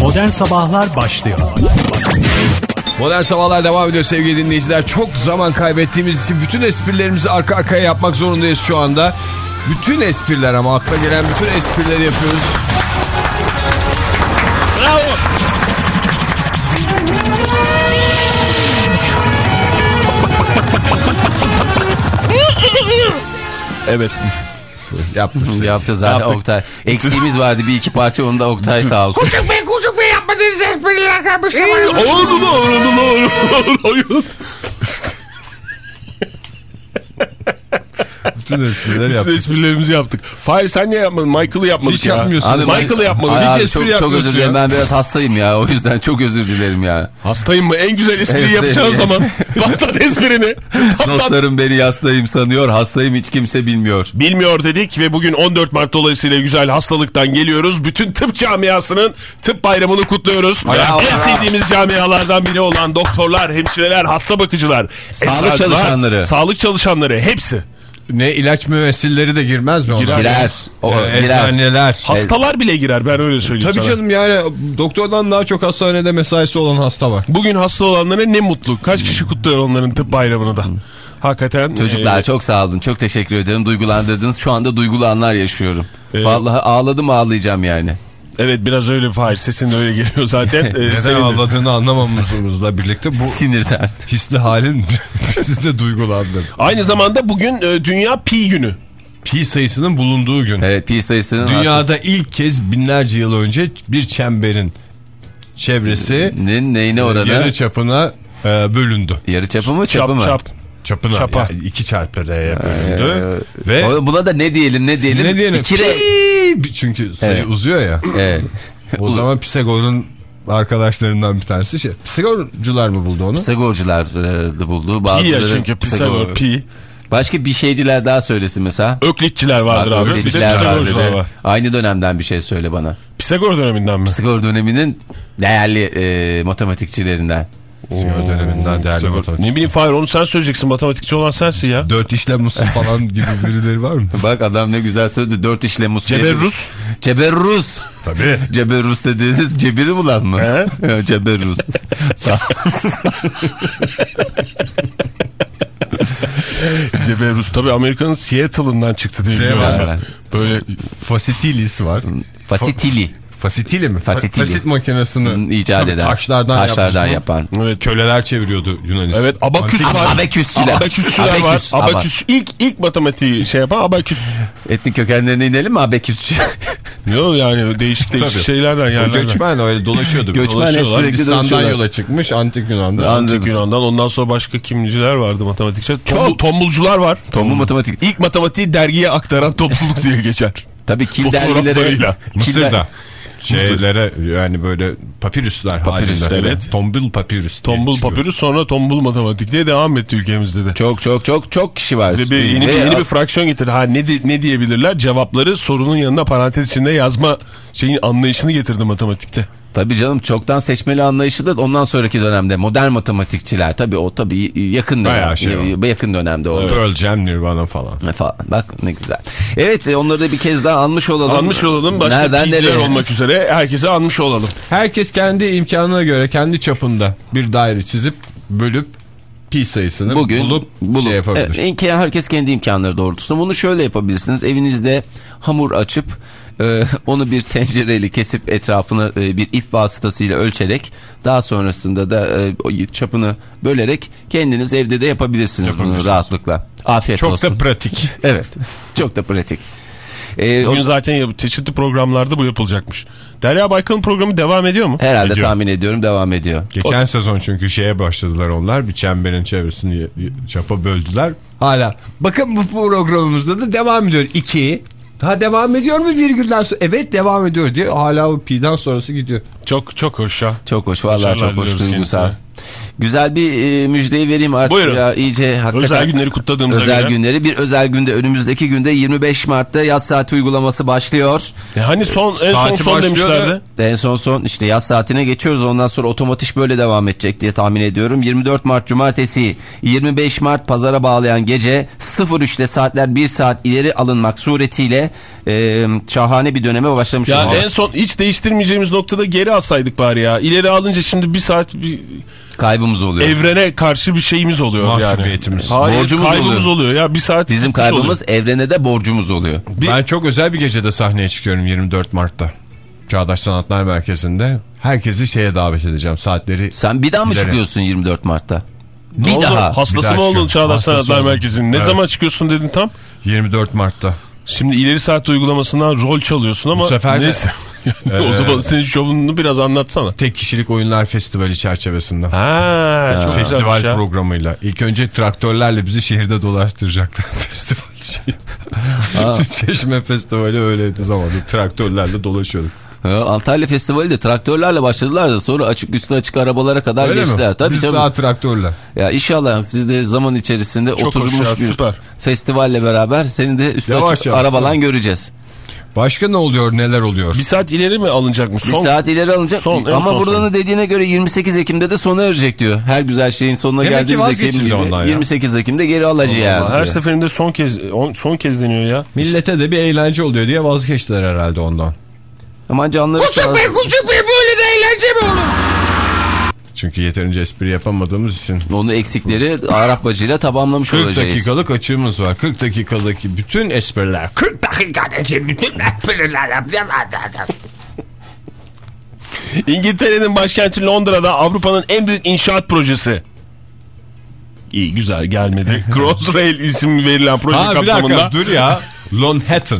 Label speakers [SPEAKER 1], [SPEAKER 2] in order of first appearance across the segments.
[SPEAKER 1] Modern Sabahlar başlıyor.
[SPEAKER 2] Modern Sabahlar devam ediyor sevgili dinleyiciler. Çok zaman kaybettiğimiz için bütün esprilerimizi arka arkaya yapmak zorundayız şu anda. Bütün espriler ama akla gelen bütün esprileri yapıyoruz.
[SPEAKER 3] Bravo.
[SPEAKER 2] Evet. Yapmışsın.
[SPEAKER 4] Yaptı zaten
[SPEAKER 2] Yaptık.
[SPEAKER 4] Oktay. Eksiğimiz vardı bir iki parça onu da Oktay sağ olsun.
[SPEAKER 3] Küçük bey küçük bey yapmadığınız espriler kalmış.
[SPEAKER 2] Olur olur olur mu Bütün esprileri
[SPEAKER 5] Bütün
[SPEAKER 2] yaptık.
[SPEAKER 5] esprilerimizi yaptık. Fahir sen niye yapmadın? Michael'ı yapmadık
[SPEAKER 2] Hiç
[SPEAKER 5] ya.
[SPEAKER 2] yapmıyorsun.
[SPEAKER 4] Abi ben-
[SPEAKER 5] Michael'ı yapmadı.
[SPEAKER 4] Ay
[SPEAKER 5] Hiç
[SPEAKER 2] espri
[SPEAKER 4] çok, çok özür dilerim ben biraz hastayım ya o yüzden çok özür dilerim ya.
[SPEAKER 5] Hastayım mı? En güzel espriyi yapacağın zaman patlat esprini. Patlat.
[SPEAKER 4] Dostlarım beni hastayım sanıyor hastayım hiç kimse bilmiyor.
[SPEAKER 5] Bilmiyor dedik ve bugün 14 Mart dolayısıyla güzel hastalıktan geliyoruz. Bütün tıp camiasının tıp bayramını kutluyoruz.
[SPEAKER 4] Bravo,
[SPEAKER 5] en sevdiğimiz camialardan biri olan doktorlar, hemşireler, hasta bakıcılar,
[SPEAKER 4] Sağlık çalışanları.
[SPEAKER 5] sağlık çalışanları hepsi.
[SPEAKER 2] Ne ilaç müessilleri de girmez mi? ona?
[SPEAKER 5] Girer.
[SPEAKER 4] Girer. O,
[SPEAKER 2] Ee,
[SPEAKER 4] girer.
[SPEAKER 2] Eczaneler.
[SPEAKER 5] Hastalar bile girer ben öyle söyleyeyim
[SPEAKER 2] Tabii
[SPEAKER 5] sana.
[SPEAKER 2] canım yani doktordan daha çok hastanede mesaisi olan hasta var.
[SPEAKER 5] Bugün hasta olanlara ne mutlu. Kaç kişi kutluyor onların tıp bayramını da. Hakikaten.
[SPEAKER 4] Çocuklar
[SPEAKER 5] e,
[SPEAKER 4] çok sağ olun çok teşekkür ederim duygulandırdınız şu anda duygulu anlar yaşıyorum.
[SPEAKER 5] Ee,
[SPEAKER 4] Vallahi ağladım ağlayacağım yani.
[SPEAKER 5] Evet biraz öyle Fahir sesin öyle geliyor zaten. Ee,
[SPEAKER 2] Neden
[SPEAKER 5] senin
[SPEAKER 2] ağladığını anlamamızla birlikte bu
[SPEAKER 4] Sinirden.
[SPEAKER 2] hisli halin bizi de duygulandırdı.
[SPEAKER 5] Aynı zamanda bugün e, Dünya Pi günü.
[SPEAKER 2] Pi sayısının bulunduğu gün.
[SPEAKER 4] Evet pi sayısının
[SPEAKER 2] Dünyada ilk kez binlerce yıl önce bir çemberin çevresi
[SPEAKER 4] Nin neyine oranı?
[SPEAKER 2] yarı çapına e, bölündü.
[SPEAKER 4] Yarı çapı mı çapı
[SPEAKER 5] Çap
[SPEAKER 4] mı?
[SPEAKER 5] çap.
[SPEAKER 2] Çapına
[SPEAKER 5] Çapa.
[SPEAKER 2] yani iki çarpı R'ye bölündü. Ve
[SPEAKER 4] O- Buna da ne diyelim ne diyelim?
[SPEAKER 2] ne diyelim?
[SPEAKER 4] İki re-
[SPEAKER 2] çünkü sayı
[SPEAKER 4] Evet.
[SPEAKER 2] uzuyor ya.
[SPEAKER 4] Evet.
[SPEAKER 2] O zaman Pisagor'un arkadaşlarından bir tanesi şey. Pisagorcular mı buldu onu?
[SPEAKER 4] Pisagorcular e, da buldu.
[SPEAKER 5] Pi ya çünkü Pisagor, Pi.
[SPEAKER 4] Başka bir şeyciler daha söylesin mesela.
[SPEAKER 5] Öklitçiler vardır
[SPEAKER 4] Bak,
[SPEAKER 5] abi. Bir de Pisagorcular var.
[SPEAKER 4] Aynı dönemden bir şey söyle bana.
[SPEAKER 5] Pisagor döneminden mi?
[SPEAKER 4] Pisagor döneminin değerli e, matematikçilerinden.
[SPEAKER 2] Pisagor döneminden değerli
[SPEAKER 5] Pisagor.
[SPEAKER 2] matematik.
[SPEAKER 5] Ne bileyim Fahir onu sen söyleyeceksin. Matematikçi olan sensin ya.
[SPEAKER 2] Dört işlem usul falan gibi birileri var mı?
[SPEAKER 4] Bak adam ne güzel söyledi. Dört işlem usulü.
[SPEAKER 5] Ceberrus.
[SPEAKER 4] Ceberrus.
[SPEAKER 2] Tabii.
[SPEAKER 4] Ceberrus dediğiniz cebiri bulan mı?
[SPEAKER 5] He?
[SPEAKER 4] Ya, Ceberrus. Sağ
[SPEAKER 5] Ceberrus tabii Amerika'nın Seattle'ından çıktı diye biliyorum
[SPEAKER 4] var,
[SPEAKER 5] ben.
[SPEAKER 4] var.
[SPEAKER 5] Böyle
[SPEAKER 2] Fasitilis var.
[SPEAKER 4] Fasitili.
[SPEAKER 2] Fasitili mi?
[SPEAKER 4] Fasitili.
[SPEAKER 2] Fasit makinesini
[SPEAKER 4] icat
[SPEAKER 2] tabii
[SPEAKER 4] eden.
[SPEAKER 2] taşlardan,
[SPEAKER 4] taşlardan yapan.
[SPEAKER 5] evet
[SPEAKER 2] Köleler çeviriyordu Yunanistan.
[SPEAKER 5] Evet abaküs
[SPEAKER 4] Antik-
[SPEAKER 5] var.
[SPEAKER 4] Abaküsçüler.
[SPEAKER 5] Abaküsçüler var.
[SPEAKER 4] Abaküs, aba-
[SPEAKER 5] Abaküs. İlk, ilk matematiği şey yapan abaküs.
[SPEAKER 4] Etnik kökenlerine inelim mi abeküsçü?
[SPEAKER 5] Yok yani değişik değişik
[SPEAKER 2] Tabii.
[SPEAKER 5] şeylerden
[SPEAKER 2] O
[SPEAKER 5] yerlerden.
[SPEAKER 2] göçmen öyle dolaşıyordu.
[SPEAKER 4] Göçmen
[SPEAKER 2] Dolaşıyorlar.
[SPEAKER 4] sürekli dolaşıyorlar.
[SPEAKER 2] yola çıkmış antik Yunan'da.
[SPEAKER 4] Anladım.
[SPEAKER 5] Antik Yunan'dan ondan sonra başka kimciler vardı matematikçi. Tombul, tombulcular var.
[SPEAKER 4] Tombul matematik.
[SPEAKER 5] İlk matematiği dergiye aktaran topluluk diye geçer.
[SPEAKER 4] Tabii kil dergileri.
[SPEAKER 5] Fotoğraflarıyla.
[SPEAKER 2] Mısır'da. Şeylere yani böyle papirüsler
[SPEAKER 4] Papirüs,
[SPEAKER 2] halinde.
[SPEAKER 5] evet.
[SPEAKER 2] Tombul papirüs.
[SPEAKER 5] Tombul papirüs sonra tombul matematik diye devam etti ülkemizde de.
[SPEAKER 4] Çok çok çok çok kişi var.
[SPEAKER 5] Bir, yeni, bir, yeni bir fraksiyon getirdi. Ha ne, ne diyebilirler? Cevapları sorunun yanına parantez içinde yazma şeyin anlayışını getirdi matematikte.
[SPEAKER 4] Tabii canım çoktan seçmeli anlayışı da ondan sonraki dönemde modern matematikçiler tabii o tabii yakın dönem,
[SPEAKER 2] Bayağı şey o.
[SPEAKER 4] yakın dönemde o.
[SPEAKER 2] Pearl Jam, Nirvana falan.
[SPEAKER 4] Ne falan. Bak ne güzel. Evet e, onları da bir kez daha anmış olalım.
[SPEAKER 5] Anmış olalım. Başka
[SPEAKER 4] Nereden nereye?
[SPEAKER 5] olmak üzere herkese anmış olalım.
[SPEAKER 2] Herkes kendi imkanına göre kendi çapında bir daire çizip bölüp pi sayısını
[SPEAKER 4] Bugün
[SPEAKER 2] bulup,
[SPEAKER 4] bulup
[SPEAKER 2] şey yapabilir.
[SPEAKER 4] Evet, imkan- herkes kendi imkanları doğrultusunda bunu şöyle yapabilirsiniz. Evinizde hamur açıp e, onu bir tencereyle kesip etrafını e, bir ip vasıtasıyla ölçerek daha sonrasında da e, o çapını bölerek kendiniz evde de yapabilirsiniz, bunu rahatlıkla. Afiyet
[SPEAKER 2] Çok
[SPEAKER 4] olsun.
[SPEAKER 2] da pratik.
[SPEAKER 4] Evet. Çok da pratik. E, o-
[SPEAKER 5] Bugün zaten yap- çeşitli programlarda bu yapılacakmış. Derya Baykal'ın programı devam ediyor mu?
[SPEAKER 4] herhalde
[SPEAKER 2] Ediyor.
[SPEAKER 4] tahmin ediyorum devam ediyor.
[SPEAKER 2] Geçen sezon çünkü şeye başladılar onlar. Bir çemberin çevresini çapa böldüler. Hala. Bakın bu programımızda da devam ediyor. 2. Ha devam ediyor mu virgülden sonra? Evet devam ediyor diye. Hala o pi'den sonrası gidiyor.
[SPEAKER 5] Çok çok hoş ya.
[SPEAKER 4] Çok hoş vallahi
[SPEAKER 5] Başarılar
[SPEAKER 4] çok hoş duygusal.
[SPEAKER 5] kendisine.
[SPEAKER 4] Güzel bir e, müjdeyi vereyim artık
[SPEAKER 5] Buyurun.
[SPEAKER 4] ya iyice hakikaten.
[SPEAKER 5] Özel günleri kutladığımıza
[SPEAKER 4] Özel
[SPEAKER 5] göre.
[SPEAKER 4] günleri bir özel günde önümüzdeki günde 25 Mart'ta yaz saati uygulaması başlıyor.
[SPEAKER 5] E hani son en son
[SPEAKER 2] Saati
[SPEAKER 5] son
[SPEAKER 2] başlıyor
[SPEAKER 5] demişlerdi.
[SPEAKER 4] En son son işte yaz saatine geçiyoruz ondan sonra otomatik böyle devam edecek diye tahmin ediyorum. 24 Mart Cumartesi 25 Mart pazara bağlayan gece 03'te saatler 1 saat ileri alınmak suretiyle e, şahane bir döneme başlamış
[SPEAKER 5] Ya en son hiç değiştirmeyeceğimiz noktada geri alsaydık bari ya. İleri alınca şimdi bir saat bir
[SPEAKER 4] Kaybımız oluyor.
[SPEAKER 5] evrene karşı bir şeyimiz oluyor yani.
[SPEAKER 2] Mahcubiyetimiz.
[SPEAKER 5] Hayır
[SPEAKER 4] Borcumuz
[SPEAKER 5] kaybımız oluyor. ya. Bir saat
[SPEAKER 4] Bizim kaybımız
[SPEAKER 5] oluyor.
[SPEAKER 4] evrene de borcumuz oluyor.
[SPEAKER 5] Bir-
[SPEAKER 2] Ben çok özel bir gecede sahneye çıkıyorum 24 Mart'ta. Çağdaş Sanatlar Merkezi'nde. Herkesi şeye davet edeceğim. Saatleri
[SPEAKER 4] Sen bir daha mı
[SPEAKER 2] İleri.
[SPEAKER 4] çıkıyorsun 24 Mart'ta?
[SPEAKER 5] Ne
[SPEAKER 4] bir
[SPEAKER 5] oldu?
[SPEAKER 4] daha.
[SPEAKER 5] Hastası
[SPEAKER 2] Bir
[SPEAKER 5] mı oldun. Çağdaş Sanatlar. Merkezi'nin? Ne
[SPEAKER 2] Evet.
[SPEAKER 5] zaman çıkıyorsun dedin tam?
[SPEAKER 2] 24 Mart'ta.
[SPEAKER 5] Şimdi ileri saat uygulamasından rol çalıyorsun ama
[SPEAKER 2] Bu sefer de-
[SPEAKER 5] neyse. o zaman senin şovunu biraz anlatsana.
[SPEAKER 2] Tek kişilik oyunlar festivali çerçevesinde.
[SPEAKER 5] Ha, çok
[SPEAKER 2] Festival
[SPEAKER 5] ya.
[SPEAKER 2] programıyla. İlk önce traktörlerle bizi şehirde dolaştıracaklar festival şeyi. Çeşme Festivali öyleydi zamanında. Traktörlerle dolaşıyorduk.
[SPEAKER 4] Ha, Antalya Festivali de traktörlerle başladılar da sonra açık üstü açık arabalara kadar
[SPEAKER 2] Öyle
[SPEAKER 4] geçtiler.
[SPEAKER 2] mi?
[SPEAKER 4] Tabii
[SPEAKER 2] Biz
[SPEAKER 4] tabii.
[SPEAKER 2] daha traktörle.
[SPEAKER 4] Ya inşallah siz de zaman içerisinde
[SPEAKER 5] Çok
[SPEAKER 4] oturmuş
[SPEAKER 5] ya,
[SPEAKER 4] bir
[SPEAKER 5] süper.
[SPEAKER 4] festivalle beraber seni de üstü
[SPEAKER 2] Yavaş
[SPEAKER 4] açık
[SPEAKER 2] yavaş,
[SPEAKER 4] arabalan göreceğiz.
[SPEAKER 2] Başka ne oluyor neler oluyor?
[SPEAKER 5] Bir saat ileri mi alınacakmış?
[SPEAKER 4] Bir
[SPEAKER 5] Son,
[SPEAKER 4] saat ileri alınacak
[SPEAKER 5] son,
[SPEAKER 4] ama
[SPEAKER 5] son
[SPEAKER 4] buradanın
[SPEAKER 5] son.
[SPEAKER 4] dediğine göre 28 Ekim'de de sona erecek diyor. Her güzel şeyin sonuna
[SPEAKER 2] Demek
[SPEAKER 4] geldiğimiz Ekim gibi
[SPEAKER 2] ondan ya.
[SPEAKER 4] 28 Ekim'de geri alacağız.
[SPEAKER 5] Her
[SPEAKER 4] diyor.
[SPEAKER 5] seferinde son kez on- son kez deniyor ya.
[SPEAKER 2] Millete de bir eğlence oluyor diye vazgeçtiler herhalde ondan.
[SPEAKER 4] Aman canları sağ
[SPEAKER 3] Küçük bey küçük bey böyle de eğlence mi olur?
[SPEAKER 2] Çünkü yeterince espri yapamadığımız için.
[SPEAKER 4] Onu eksikleri Arap bacıyla tamamlamış
[SPEAKER 2] 40
[SPEAKER 4] olacağız.
[SPEAKER 2] dakikalık açığımız var. 40 dakikadaki bütün espriler. 40
[SPEAKER 3] Dakikadaki bütün espriler
[SPEAKER 5] İngiltere'nin başkenti Londra'da Avrupa'nın en büyük inşaat projesi. İyi güzel gelmedi. Crossrail isim verilen proje
[SPEAKER 2] Ha bir
[SPEAKER 5] kapsamında.
[SPEAKER 2] dakika dur ya. Lonhattan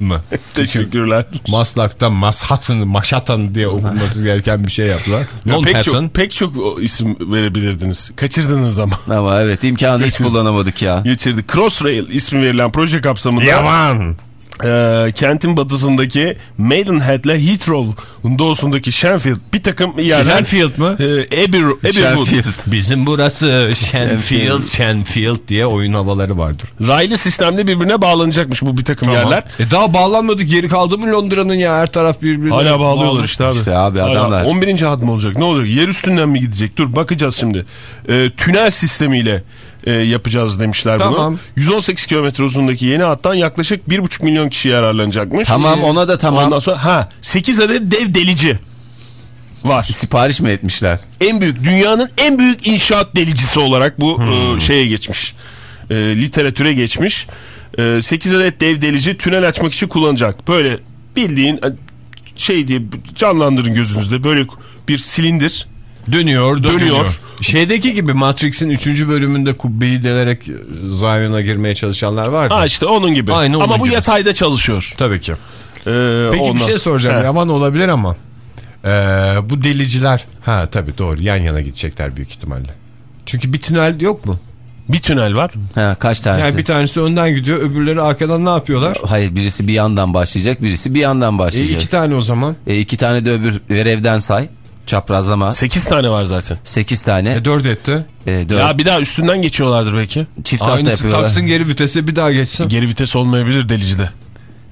[SPEAKER 2] mı?
[SPEAKER 5] Teşekkürler.
[SPEAKER 2] Maslak'ta Mashattan, Maşatan diye okunması gereken bir şey yaptılar.
[SPEAKER 5] Ya pek çok, pek çok isim verebilirdiniz. Kaçırdınız ama.
[SPEAKER 4] Ama evet imkanı hiç kullanamadık ya.
[SPEAKER 5] Geçirdi. Crossrail ismi verilen proje kapsamında
[SPEAKER 2] Yaman.
[SPEAKER 5] E, kentin batısındaki Maidenhead ile Heathrow'un doğusundaki Shenfield bir takım yerler.
[SPEAKER 2] Shenfield mı?
[SPEAKER 5] E, Abbey, Abbeywood.
[SPEAKER 4] Sheffield.
[SPEAKER 2] Bizim burası Shenfield, Shenfield diye oyun havaları vardır.
[SPEAKER 5] Raylı sistemde birbirine bağlanacakmış bu bir takım yerler.
[SPEAKER 2] E daha bağlanmadı geri kaldı mı Londra'nın ya her taraf birbirine.
[SPEAKER 5] Hala bağlıyorlar
[SPEAKER 2] bağlı.
[SPEAKER 5] işte abi.
[SPEAKER 4] İşte abi
[SPEAKER 5] Hala
[SPEAKER 4] adamlar.
[SPEAKER 5] 11. adım olacak. Ne olacak? Yer üstünden mi gidecek? Dur bakacağız şimdi. Ee, tünel sistemiyle e, yapacağız demişler
[SPEAKER 2] Tamam.
[SPEAKER 5] bunu. 118 kilometre uzunluğundaki yeni hattan yaklaşık 1,5 milyon kişi yararlanacakmış.
[SPEAKER 4] Tamam ona da tamam.
[SPEAKER 5] Ondan sonra ha 8 adet dev delici var.
[SPEAKER 4] Sipariş mi etmişler?
[SPEAKER 5] En büyük dünyanın en büyük inşaat delicisi olarak bu
[SPEAKER 2] Hmm.
[SPEAKER 5] e, şeye geçmiş. E, literatüre geçmiş. E, 8 adet dev delici tünel açmak için kullanacak. Böyle bildiğin e, şey diye canlandırın gözünüzde böyle bir silindir.
[SPEAKER 2] Dönüyor, dönüyor.
[SPEAKER 5] Dönüyor.
[SPEAKER 2] Şeydeki gibi Matrix'in 3. bölümünde kubbeyi delerek e, Zion'a girmeye çalışanlar vardı.
[SPEAKER 5] Ha işte onun gibi.
[SPEAKER 2] Aynı onun
[SPEAKER 5] Ama bu
[SPEAKER 2] gibi.
[SPEAKER 5] yatayda çalışıyor.
[SPEAKER 2] Tabii ki.
[SPEAKER 5] E,
[SPEAKER 2] Peki
[SPEAKER 5] ondan-
[SPEAKER 2] bir şey soracağım.
[SPEAKER 5] He.
[SPEAKER 2] Yaman olabilir ama. Ee, bu deliciler. Ha tabii doğru. Yan yana gidecekler büyük ihtimalle. Çünkü bir tünel yok mu?
[SPEAKER 5] Bir tünel var.
[SPEAKER 4] Ha, kaç tanesi?
[SPEAKER 2] Yani bir tanesi önden gidiyor, öbürleri arkadan ne yapıyorlar?
[SPEAKER 4] Hayır birisi bir yandan başlayacak birisi bir yandan
[SPEAKER 2] E,
[SPEAKER 4] başlayacak.
[SPEAKER 2] iki tane o zaman.
[SPEAKER 4] E, iki tane de öbür verevden say. Çaprazlama.
[SPEAKER 5] 8 tane var zaten.
[SPEAKER 4] 8 tane.
[SPEAKER 2] E dört etti.
[SPEAKER 4] E, dört.
[SPEAKER 5] Ya bir daha üstünden geçiyorlardır belki.
[SPEAKER 4] Çift hafta
[SPEAKER 2] Aynısı
[SPEAKER 4] yapıyorlar.
[SPEAKER 2] taksın geri vitese bir daha geçsin.
[SPEAKER 5] Geri vites olmayabilir delicide.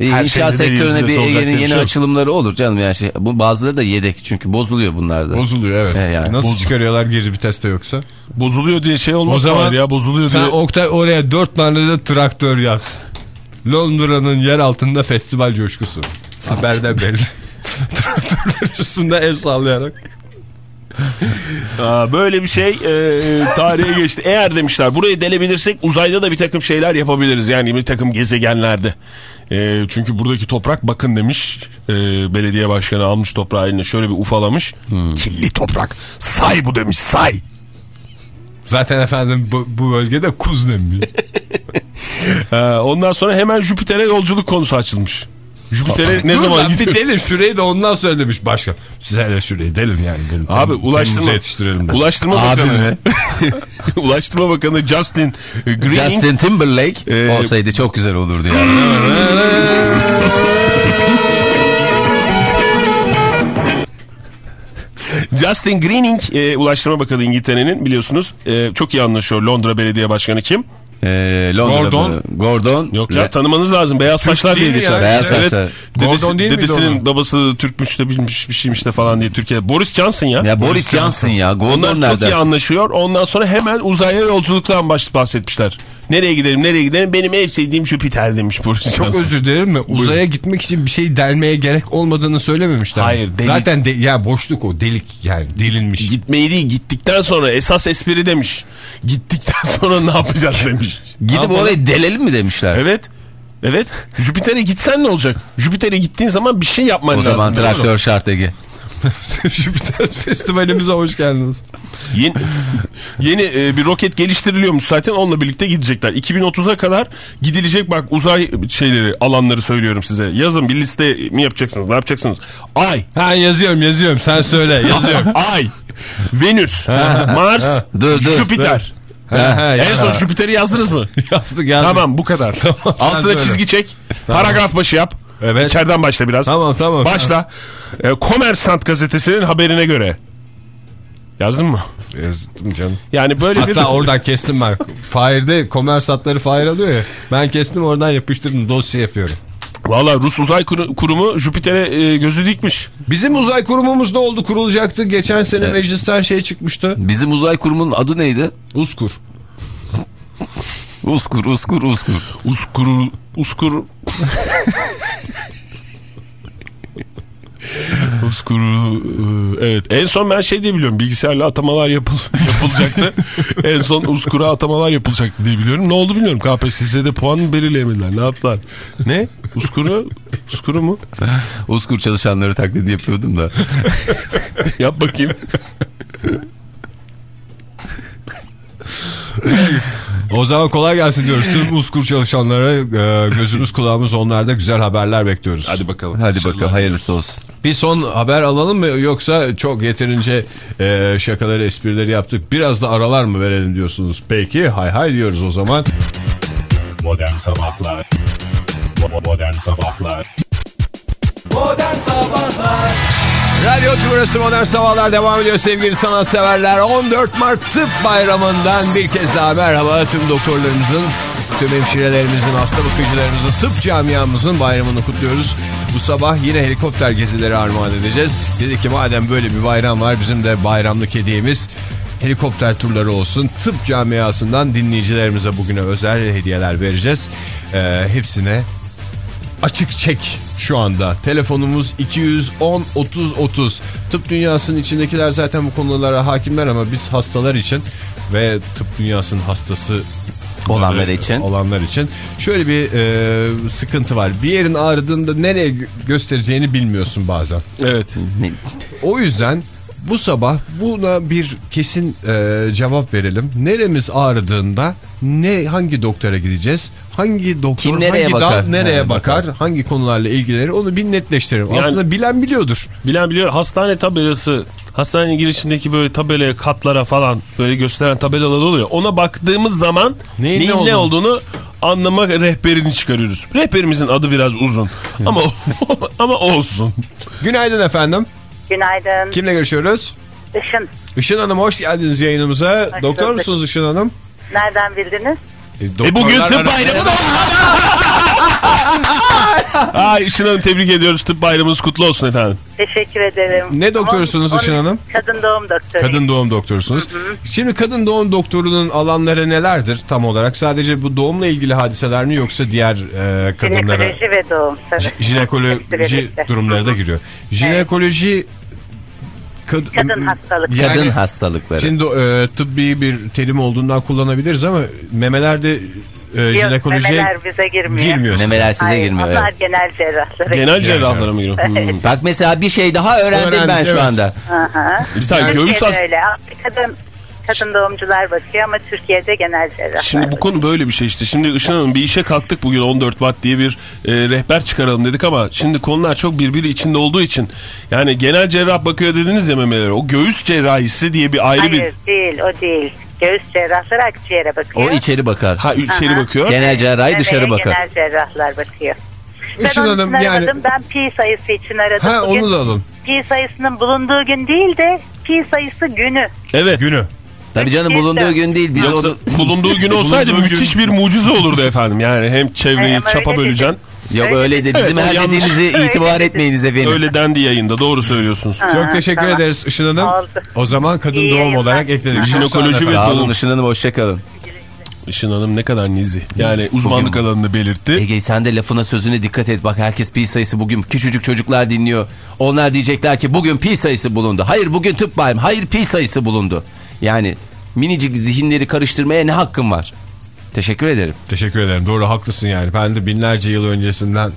[SPEAKER 4] E,
[SPEAKER 5] her
[SPEAKER 4] inşaat sektörüne bir Ege'nin yeni
[SPEAKER 5] şey
[SPEAKER 4] açılımları olur canım yani şey. Bu bazıları da yedek çünkü bozuluyor bunlar da.
[SPEAKER 2] Bozuluyor evet.
[SPEAKER 4] E, yani.
[SPEAKER 2] Nasıl
[SPEAKER 5] Bozul-
[SPEAKER 2] çıkarıyorlar geri viteste yoksa?
[SPEAKER 5] Bozuluyor diye şey
[SPEAKER 2] O
[SPEAKER 5] olmaz
[SPEAKER 2] zaman
[SPEAKER 5] Fahir ya bozuluyor
[SPEAKER 2] sen
[SPEAKER 5] diye.
[SPEAKER 2] Oktay oraya dört tane de traktör yaz. Londra'nın yer altında festival coşkusu. Haberden belli. Traktörler üstünde el sallayarak.
[SPEAKER 5] Aa, böyle bir şey e, tarihe geçti. Eğer demişler burayı delebilirsek uzayda da bir takım şeyler yapabiliriz. Yani bir takım gezegenlerde. E, çünkü buradaki toprak bakın demiş. E, belediye başkanı almış toprağı eline şöyle bir ufalamış. Kirli toprak. Say bu demiş say.
[SPEAKER 2] Zaten efendim bu, bu bölgede kuz nemi.
[SPEAKER 5] E, ondan sonra hemen Jüpiter'e yolculuk konusu açılmış. Jüpiter'e ne zaman gidiyor?
[SPEAKER 2] delin şurayı da ondan söylemiş başkan. Siz hele şurayı delin yani. Delin,
[SPEAKER 5] Abi
[SPEAKER 2] Tem-
[SPEAKER 5] ulaştırma,
[SPEAKER 2] yetiştirelim de.
[SPEAKER 5] ulaştırma
[SPEAKER 4] Abi
[SPEAKER 5] bakanı.
[SPEAKER 4] mi?
[SPEAKER 5] ulaştırma bakanı Justin Greening.
[SPEAKER 4] Justin Timberlake
[SPEAKER 5] Ee,
[SPEAKER 4] olsaydı çok güzel olurdu yani.
[SPEAKER 5] Justin Greening e, Ulaştırma Bakanı İngiltere'nin biliyorsunuz e, çok iyi anlaşıyor Londra Belediye Başkanı kim?
[SPEAKER 4] Londra
[SPEAKER 2] Gordon.
[SPEAKER 4] mı? Gordon.
[SPEAKER 5] Yok ya tanımanız lazım. Beyaz saçlar diye
[SPEAKER 2] değil mi
[SPEAKER 5] geçer.
[SPEAKER 2] ya?
[SPEAKER 4] Beyaz
[SPEAKER 5] evet.
[SPEAKER 4] saçlar.
[SPEAKER 5] Dedesi,
[SPEAKER 2] Gordon değil miydi
[SPEAKER 5] dedesinin babası Türkmüş de bilmiş bir şeymiş de falan diye Türkiye. Boris Johnson ya.
[SPEAKER 4] Ya Boris Johnson ya. Gordon
[SPEAKER 5] Onlar çok
[SPEAKER 4] nereden?
[SPEAKER 5] iyi anlaşıyor. Ondan sonra hemen uzaya yolculuktan bahsetmişler. Nereye gidelim nereye gidelim benim en sevdiğim Jüpiter demiş Boris Johnson.
[SPEAKER 2] Çok özür dilerim mi? Uzaya gitmek için bir şey delmeye gerek olmadığını söylememişler. mi?
[SPEAKER 5] Hayır, delik.
[SPEAKER 2] Zaten de, ya boşluk o delik yani delinmiş.
[SPEAKER 5] Gitmeyi değil gittikten sonra esas espri demiş. Gittikten sonra ne yapacağız demiş.
[SPEAKER 4] Gidip orayı delelim mi demişler?
[SPEAKER 5] Evet. Evet. Jüpiter'e gitsen ne olacak? Jüpiter'e gittiğin zaman bir şey yapman
[SPEAKER 4] O
[SPEAKER 5] lazım.
[SPEAKER 4] zaman
[SPEAKER 5] değil mi?
[SPEAKER 4] traktör şart Ege.
[SPEAKER 2] Jüpiter festivalimize hoş geldiniz.
[SPEAKER 5] Yeni, yeni e, bir roket geliştiriliyormuş zaten onunla birlikte gidecekler. 2030'a kadar gidilecek bak uzay şeyleri alanları söylüyorum size. Yazın bir liste mi yapacaksınız ne yapacaksınız? Ay,
[SPEAKER 2] Ha yazıyorum yazıyorum sen söyle yazıyorum.
[SPEAKER 5] Ay, Venüs, Mars,
[SPEAKER 4] Dur, dur.
[SPEAKER 5] Jüpiter.
[SPEAKER 2] Ha,
[SPEAKER 5] En son Jüpiter'i yazdınız mı?
[SPEAKER 2] yazdık yazdık.
[SPEAKER 5] tamam bu kadar.
[SPEAKER 2] sen
[SPEAKER 5] Altına çizgi çek. Paragraf başı yap.
[SPEAKER 2] Evet.
[SPEAKER 5] İçeriden başla biraz.
[SPEAKER 2] Tamam, tamam.
[SPEAKER 5] Başla. E, Kommersant gazetesinin haberine göre. Yazdın mı?
[SPEAKER 2] Yazdım canım.
[SPEAKER 5] Yani böyle bir...
[SPEAKER 2] Hatta oradan kestim ben. Fahir'de komersatları Fahir alıyor ya. Ben kestim oradan yapıştırdım dosya yapıyorum.
[SPEAKER 5] Valla Rus Uzay Kuru- Kurumu Jüpiter'e e, gözü dikmiş.
[SPEAKER 2] Bizim uzay kurumumuz da oldu kurulacaktı. Geçen sene meclisten şey çıkmıştı.
[SPEAKER 4] Bizim uzay kurumunun adı neydi?
[SPEAKER 2] Uskur.
[SPEAKER 4] Uskur, uskur, uskur.
[SPEAKER 5] Uskuru... Uskur... Uskuru... e, Evet. En son ben şey diye biliyorum. Bilgisayarla atamalar yapıl yapılacaktı. en son Uskur'a atamalar yapılacaktı diye biliyorum. Ne oldu bilmiyorum. KPSS'de puan belirleyemediler? Ne yaptılar? Ne? Uskuru? Uskuru mu?
[SPEAKER 4] Uskur çalışanları taklidi yapıyordum da.
[SPEAKER 5] Yap bakayım.
[SPEAKER 2] O zaman kolay gelsin diyoruz. Tüm Uskur çalışanlara e, gözümüz kulağımız onlarda güzel haberler bekliyoruz.
[SPEAKER 5] Hadi bakalım.
[SPEAKER 4] Hadi bakalım hayırlısı olsun.
[SPEAKER 2] Bir son haber alalım mı yoksa çok yeterince e, şakaları esprileri yaptık. Biraz da aralar mı verelim diyorsunuz. Peki hay hay diyoruz o zaman.
[SPEAKER 1] Modern Sabahlar Bo- Modern Sabahlar
[SPEAKER 2] Radyo Tümrüt'ü Modern Sabahlar devam ediyor sevgili sanatseverler. 14 Mart Tıp Bayramı'ndan bir kez daha merhaba tüm doktorlarımızın, tüm hemşirelerimizin, hasta bakıcılarımızın, tıp camiamızın bayramını kutluyoruz. Bu sabah yine helikopter gezileri armağan edeceğiz. Dedik ki madem böyle bir bayram var bizim de bayramlık hediyemiz helikopter turları olsun. Tıp camiasından dinleyicilerimize bugüne özel hediyeler vereceğiz. Ee, hepsine açık çek şu anda. Telefonumuz 210 30 30. Tıp dünyasının içindekiler zaten bu konulara hakimler ama biz hastalar için ve tıp dünyasının hastası
[SPEAKER 4] Olanlar için.
[SPEAKER 2] olanlar için şöyle bir e, sıkıntı var. Bir yerin ağrıdığında nereye gö- göstereceğini bilmiyorsun bazen.
[SPEAKER 5] Evet.
[SPEAKER 2] O yüzden bu sabah buna bir kesin e, cevap verelim. Neremiz ağrıdığında ne hangi doktora gideceğiz? Hangi doktor
[SPEAKER 4] Kim nereye
[SPEAKER 2] hangi
[SPEAKER 4] bakar?
[SPEAKER 2] dal nereye
[SPEAKER 4] Ha,
[SPEAKER 2] bakar? Hangi konularla ilgilenir? Onu bir netleştirelim.
[SPEAKER 5] Yani-
[SPEAKER 2] Aslında bilen biliyordur.
[SPEAKER 5] Bilen biliyor hastane tabelası hastanenin girişindeki böyle tabelaya katlara falan böyle gösteren tabelalar oluyor. Ona baktığımız zaman
[SPEAKER 2] Neyin
[SPEAKER 5] neyin,
[SPEAKER 2] ne
[SPEAKER 5] ne,
[SPEAKER 2] olduğunu-
[SPEAKER 5] olduğunu anlama rehberini çıkarıyoruz. Rehberimizin adı biraz uzun ama ama olsun.
[SPEAKER 2] Günaydın efendim.
[SPEAKER 6] Günaydın.
[SPEAKER 2] Kimle görüşüyoruz?
[SPEAKER 6] Işın.
[SPEAKER 2] Işın Hanım hoş geldiniz yayınımıza.
[SPEAKER 6] Hoş
[SPEAKER 2] Doktor
[SPEAKER 6] bulduk.
[SPEAKER 2] musunuz Işın Hanım?
[SPEAKER 6] Nereden bildiniz?
[SPEAKER 5] E bugün tıp bayramı da Ay Işın Hanım tebrik ediyoruz. Tıp bayramınız kutlu olsun efendim.
[SPEAKER 6] Teşekkür ederim.
[SPEAKER 2] Ne doktorusunuz Işın Hanım?
[SPEAKER 6] Kadın doğum doktoru.
[SPEAKER 2] Kadın doğum doktorusunuz. Şimdi kadın doğum doktorunun alanları nelerdir tam olarak? Sadece bu doğumla ilgili hadiseler mi yoksa diğer e, kadınlara
[SPEAKER 6] Jinekoloji ve doğum. tabii.
[SPEAKER 2] Jinekoloji durumları da giriyor. Jinekoloji kad-
[SPEAKER 6] Kadın hastalık.
[SPEAKER 2] Yani-
[SPEAKER 4] Kadın hastalıkları.
[SPEAKER 2] Şimdi e, tıbbi bir terim olduğundan kullanabiliriz ama memelerde e,
[SPEAKER 6] Yok,
[SPEAKER 2] jinekolojiye
[SPEAKER 6] memeler bize girmiyor.
[SPEAKER 2] girmiyor.
[SPEAKER 4] Memeler size
[SPEAKER 6] Hayır,
[SPEAKER 4] girmiyor.
[SPEAKER 6] Onlar
[SPEAKER 4] evet.
[SPEAKER 6] genel cerrahlara
[SPEAKER 5] Genel cerrahlara mı giriyor? Hmm.
[SPEAKER 4] Bak mesela bir şey daha öğrendim
[SPEAKER 2] Öğrendik,
[SPEAKER 4] ben şu
[SPEAKER 2] evet.
[SPEAKER 4] anda.
[SPEAKER 6] Aha.
[SPEAKER 5] Bir saniye göğüs
[SPEAKER 6] Türkiye'de
[SPEAKER 5] has-
[SPEAKER 6] öyle. Kadın, kadın doğumcular bakıyor ama Türkiye'de genel cerrahlar
[SPEAKER 5] Şimdi bu konu böyle bir şey işte. Şimdi Işın Hanım bir işe kalktık bugün 14 Mart diye bir e, rehber çıkaralım dedik ama şimdi konular çok birbiri içinde olduğu için yani genel cerrah bakıyor dediniz ya memelere. O göğüs cerrahisi diye bir ayrı
[SPEAKER 6] Hayır
[SPEAKER 5] bir
[SPEAKER 6] değil o değil. Göğüs cerrahları akciğere bakıyor.
[SPEAKER 4] O içeri bakar.
[SPEAKER 5] ha içeri
[SPEAKER 6] Aha.
[SPEAKER 5] bakıyor.
[SPEAKER 4] Genel cerrahi
[SPEAKER 6] Memeye
[SPEAKER 4] dışarı bakar.
[SPEAKER 6] Genel cerrahlar bakıyor. Ben
[SPEAKER 2] Işın
[SPEAKER 6] onun
[SPEAKER 2] Hanım,
[SPEAKER 6] için
[SPEAKER 2] yani-
[SPEAKER 6] aramadım. Ben pi sayısı için aradım.
[SPEAKER 2] Ha
[SPEAKER 6] Bugün
[SPEAKER 2] onu da alın.
[SPEAKER 6] pi sayısının bulunduğu gün değil de pi sayısı günü.
[SPEAKER 5] Evet.
[SPEAKER 2] Günü.
[SPEAKER 4] Tabii canım bulunduğu gün değil. Biz
[SPEAKER 5] Yoksa
[SPEAKER 4] onu...
[SPEAKER 5] bulunduğu gün olsaydı
[SPEAKER 2] Bulunduğu
[SPEAKER 5] müthiş
[SPEAKER 2] gün-
[SPEAKER 5] bir mucize olurdu efendim. Yani hem çevreyi
[SPEAKER 6] öyle
[SPEAKER 5] çapa böleceksin.
[SPEAKER 4] Yok
[SPEAKER 6] Öyle
[SPEAKER 4] de bizim
[SPEAKER 5] Evet,
[SPEAKER 4] her dediğinize itibar etmeyiniz efendim.
[SPEAKER 5] Öyle dendi yayında doğru söylüyorsunuz.
[SPEAKER 2] Çok teşekkür
[SPEAKER 6] tamam.
[SPEAKER 2] ederiz Işın Hanım.
[SPEAKER 6] Oldu.
[SPEAKER 2] O zaman kadın
[SPEAKER 6] İyi
[SPEAKER 2] doğum
[SPEAKER 6] yayınlar.
[SPEAKER 2] olarak ekledik.
[SPEAKER 5] Jinekoloji ve
[SPEAKER 4] Sağ olun
[SPEAKER 5] doğum.
[SPEAKER 4] Işın Hanım hoşçakalın.
[SPEAKER 5] Işın Hanım ne kadar nizi. Yani uzmanlık
[SPEAKER 4] Bugün-
[SPEAKER 5] alanını belirtti.
[SPEAKER 4] Ege sen de lafına sözüne dikkat et. Bak herkes pi sayısı bugün küçücük çocuklar dinliyor. Onlar diyecekler ki bugün pi sayısı bulundu. Hayır bugün tıp bayım. Hayır pi sayısı bulundu. Yani minicik zihinleri karıştırmaya ne hakkım var? Teşekkür ederim.
[SPEAKER 2] Teşekkür ederim. Doğru haklısın yani. Ben de binlerce yıl öncesinden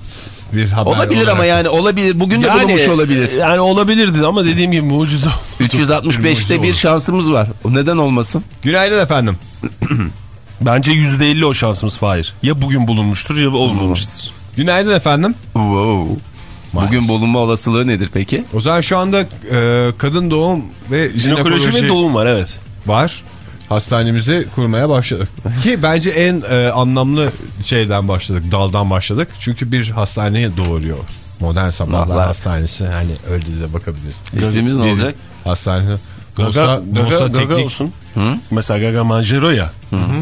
[SPEAKER 2] bir haber
[SPEAKER 4] Olabilir
[SPEAKER 2] olarak-
[SPEAKER 4] ama yani olabilir. Bugün de bulunmuş olabilir.
[SPEAKER 5] Yani olabilirdi ama dediğim gibi mucize.
[SPEAKER 4] 365'te bir şansımız var. Neden olmasın?
[SPEAKER 2] Günaydın efendim.
[SPEAKER 5] Bence %50 o şansımız Fahir. Ya bugün bulunmuştur ya olmamıştır.
[SPEAKER 2] Günaydın efendim.
[SPEAKER 4] Wow. Bugün bulunma olasılığı nedir peki?
[SPEAKER 2] O zaman şu anda e, kadın doğum ve
[SPEAKER 5] Jinekoloji
[SPEAKER 2] jinekoloji
[SPEAKER 5] ve doğum var evet.
[SPEAKER 2] var. Hastanemizi kurmaya başladık. Ki bence en e, anlamlı şeyden başladık, daldan başladık. Çünkü bir hastaneye doğuruyor. Modern Sabahlar
[SPEAKER 4] Valla.
[SPEAKER 2] Hastanesi hani öyle de bakabiliriz.
[SPEAKER 4] İsmimiz ne olacak?
[SPEAKER 2] Hastane.
[SPEAKER 5] Gaga,
[SPEAKER 2] Musa,
[SPEAKER 5] Gaga, Gaga
[SPEAKER 2] Teknik.
[SPEAKER 5] olsun. Mesela Gaga Manjero ya.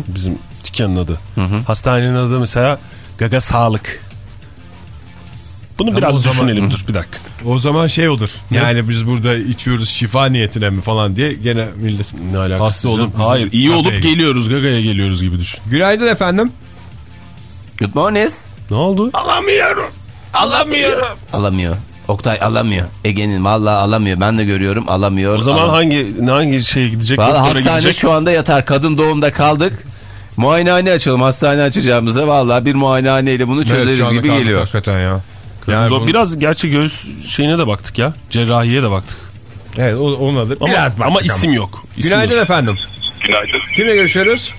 [SPEAKER 5] Bizim dükkanın adı. Hastanenin adı mesela Gaga Sağlık. Bunu
[SPEAKER 2] Ama
[SPEAKER 5] biraz
[SPEAKER 2] zaman-
[SPEAKER 5] düşünelim dur bir dakika.
[SPEAKER 2] O zaman şey olur. Yani biz burada içiyoruz şifa niyetine mi falan diye gene millet
[SPEAKER 5] Ne alakası
[SPEAKER 2] hasta olup
[SPEAKER 5] Hayır iyi olup geliyoruz Gaga'ya geliyoruz gibi düşün.
[SPEAKER 2] Günaydın efendim.
[SPEAKER 4] Good morning.
[SPEAKER 5] Ne oldu?
[SPEAKER 3] Alamıyorum. Alamıyorum.
[SPEAKER 4] Alamıyor. Oktay alamıyor. Ege'nin vallahi alamıyor. Ben de görüyorum alamıyor.
[SPEAKER 5] O zaman
[SPEAKER 4] Alam-
[SPEAKER 5] hangi hangi şeye gidecek?
[SPEAKER 4] Vallahi hastane
[SPEAKER 5] gidecek.
[SPEAKER 4] şu anda yatar. Kadın doğumda kaldık. Muayenehane açalım. Hastane açacağımıza vallahi bir muayenehaneyle bunu
[SPEAKER 2] Evet,
[SPEAKER 4] çözeriz
[SPEAKER 2] anda
[SPEAKER 4] gibi geliyor.
[SPEAKER 2] Hakikaten ya. Yani bunu-
[SPEAKER 5] Biraz gerçi göğüs şeyine de baktık ya. Cerrahiye de baktık.
[SPEAKER 2] Evet ona da
[SPEAKER 5] Ama,
[SPEAKER 2] biraz
[SPEAKER 5] ama
[SPEAKER 2] baktık
[SPEAKER 5] isim yok. İsim
[SPEAKER 2] Günaydın
[SPEAKER 5] yok.
[SPEAKER 2] efendim.
[SPEAKER 7] Günaydın.
[SPEAKER 2] Kimle görüşüyoruz?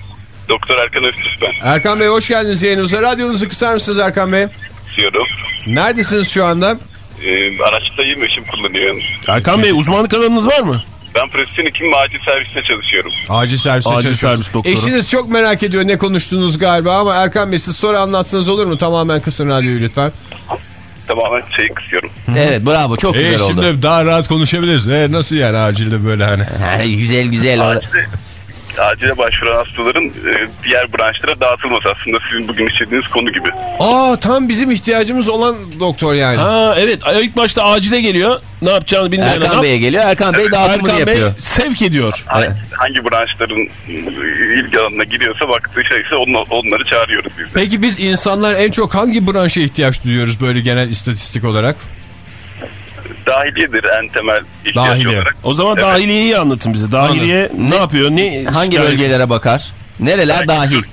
[SPEAKER 7] Doktor Erkan Öztürk ben.
[SPEAKER 2] Erkan Bey hoş geldiniz yayınımıza. Radyonuzu kısar mısınız Erkan Bey?
[SPEAKER 7] Diyorum.
[SPEAKER 2] Neredesiniz şu anda?
[SPEAKER 7] Ee, araçtayım, eşim kullanıyor.
[SPEAKER 5] Erkan Bey uzmanlık alanınız var mı?
[SPEAKER 7] Ben profesyonel hekim acil serviste çalışıyorum.
[SPEAKER 2] Acil serviste
[SPEAKER 5] Acil servis doktoru.
[SPEAKER 2] Eşiniz çok merak ediyor ne konuştunuz galiba ama Erkan Bey siz sonra anlatsanız olur mu? Tamamen kısın radyoyu lütfen.
[SPEAKER 7] Tamamen şeyi kısıyorum.
[SPEAKER 4] Evet bravo çok
[SPEAKER 2] E
[SPEAKER 4] güzel oldu.
[SPEAKER 2] şimdi daha rahat konuşabiliriz. E, nasıl yani acilde böyle hani?
[SPEAKER 4] Ha, güzel güzel oldu.
[SPEAKER 7] Acile, başvuran hastaların e, diğer branşlara dağıtılması aslında sizin bugün işlediğiniz konu gibi.
[SPEAKER 2] Aa tam bizim ihtiyacımız olan doktor yani.
[SPEAKER 5] Ha evet ilk başta acile geliyor. Ne yapacağını bilmeyen
[SPEAKER 4] Erkan
[SPEAKER 5] adam.
[SPEAKER 4] Bey'e geliyor. Erkan Bey dağıtımını
[SPEAKER 5] Erkan Bey
[SPEAKER 4] yapıyor.
[SPEAKER 5] sevk ediyor.
[SPEAKER 7] Hangi, hangi branşların e, ilgi alanına giriyorsa baktığı şeyse onları çağırıyoruz biz de.
[SPEAKER 2] Peki biz insanlar en çok hangi branşa ihtiyaç duyuyoruz böyle genel istatistik olarak?
[SPEAKER 7] Dahiliyedir en temel ihtiyaç
[SPEAKER 2] Dahiliye.
[SPEAKER 7] olarak.
[SPEAKER 5] O zaman
[SPEAKER 7] Evet.
[SPEAKER 5] dahiliyeyi anlatın bize. Dahiliye ne, yapıyor? Ne
[SPEAKER 4] Hangi
[SPEAKER 5] şikayet-
[SPEAKER 4] bölgelere bakar? Nereler dahil?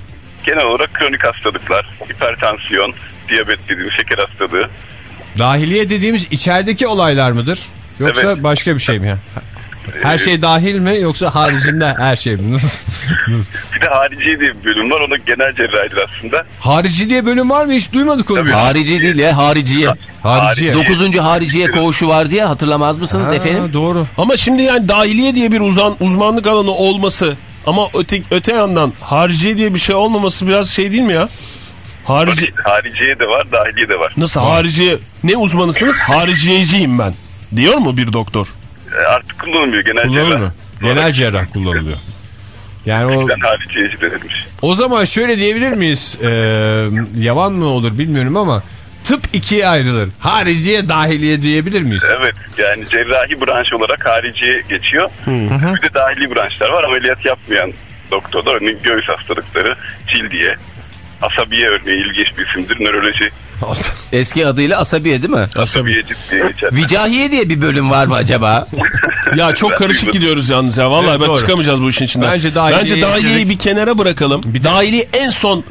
[SPEAKER 7] Genel olarak kronik hastalıklar, hipertansiyon, diyabet dediğimiz şeker hastalığı.
[SPEAKER 2] Dahiliye dediğimiz içerideki olaylar mıdır? Yoksa
[SPEAKER 7] Evet.
[SPEAKER 2] başka bir şey mi ya? Her şey dahil mi yoksa haricinde her şey mi?
[SPEAKER 7] Bir de hariciye diye bir bölüm var. O da genel cerrahidir aslında.
[SPEAKER 2] Harici diye bölüm var mı? Hiç duymadık onu.
[SPEAKER 7] Tabii.
[SPEAKER 4] Harici değil ya hariciye.
[SPEAKER 2] Hariciye.
[SPEAKER 4] Dokuzuncu hariciye koğuşu var diye hatırlamaz mısınız
[SPEAKER 2] Ha,
[SPEAKER 4] efendim?
[SPEAKER 2] Doğru.
[SPEAKER 5] Ama şimdi yani dahiliye diye bir uzan uzmanlık alanı olması ama öte, öte yandan hariciye diye bir şey olmaması biraz şey değil mi ya? Harici
[SPEAKER 7] Hariciye de var, dahiliye de var.
[SPEAKER 5] nasıl hariciye ne uzmanısınız? Hariciyeciyim ben. Diyor mu bir doktor?
[SPEAKER 7] E, Artık kullanılmıyor genel
[SPEAKER 2] Kullanılır
[SPEAKER 7] cerrah.
[SPEAKER 2] mı? Genel cerrah kullanılıyor. Yani o, o zaman şöyle diyebilir miyiz? Ee, yavan mı olur bilmiyorum ama tıp ikiye ayrılır. Hariciye dahiliye diyebilir miyiz?
[SPEAKER 7] Evet yani cerrahi branş olarak hariciye geçiyor. Bir de dahili branşlar var. Ameliyat yapmayan doktorlar. Örneğin göğüs hastalıkları, cildiye, asabiye örneği ilginç bir isimdir. Nöroloji,
[SPEAKER 4] Eski adıyla asabiye değil mi?
[SPEAKER 7] asabiye geçer.
[SPEAKER 4] Vicahiye diye bir bölüm var mı acaba?
[SPEAKER 5] Ya çok karışık gidiyoruz yalnız ya. Vallahi
[SPEAKER 2] Evet,
[SPEAKER 5] ben
[SPEAKER 2] doğru.
[SPEAKER 5] çıkamayacağız bu işin içinden.
[SPEAKER 2] Bence dahiliyeyi
[SPEAKER 5] Bence dahiliyeyi bir kenara bırakalım.
[SPEAKER 2] Bir de-
[SPEAKER 5] Dahiliye en son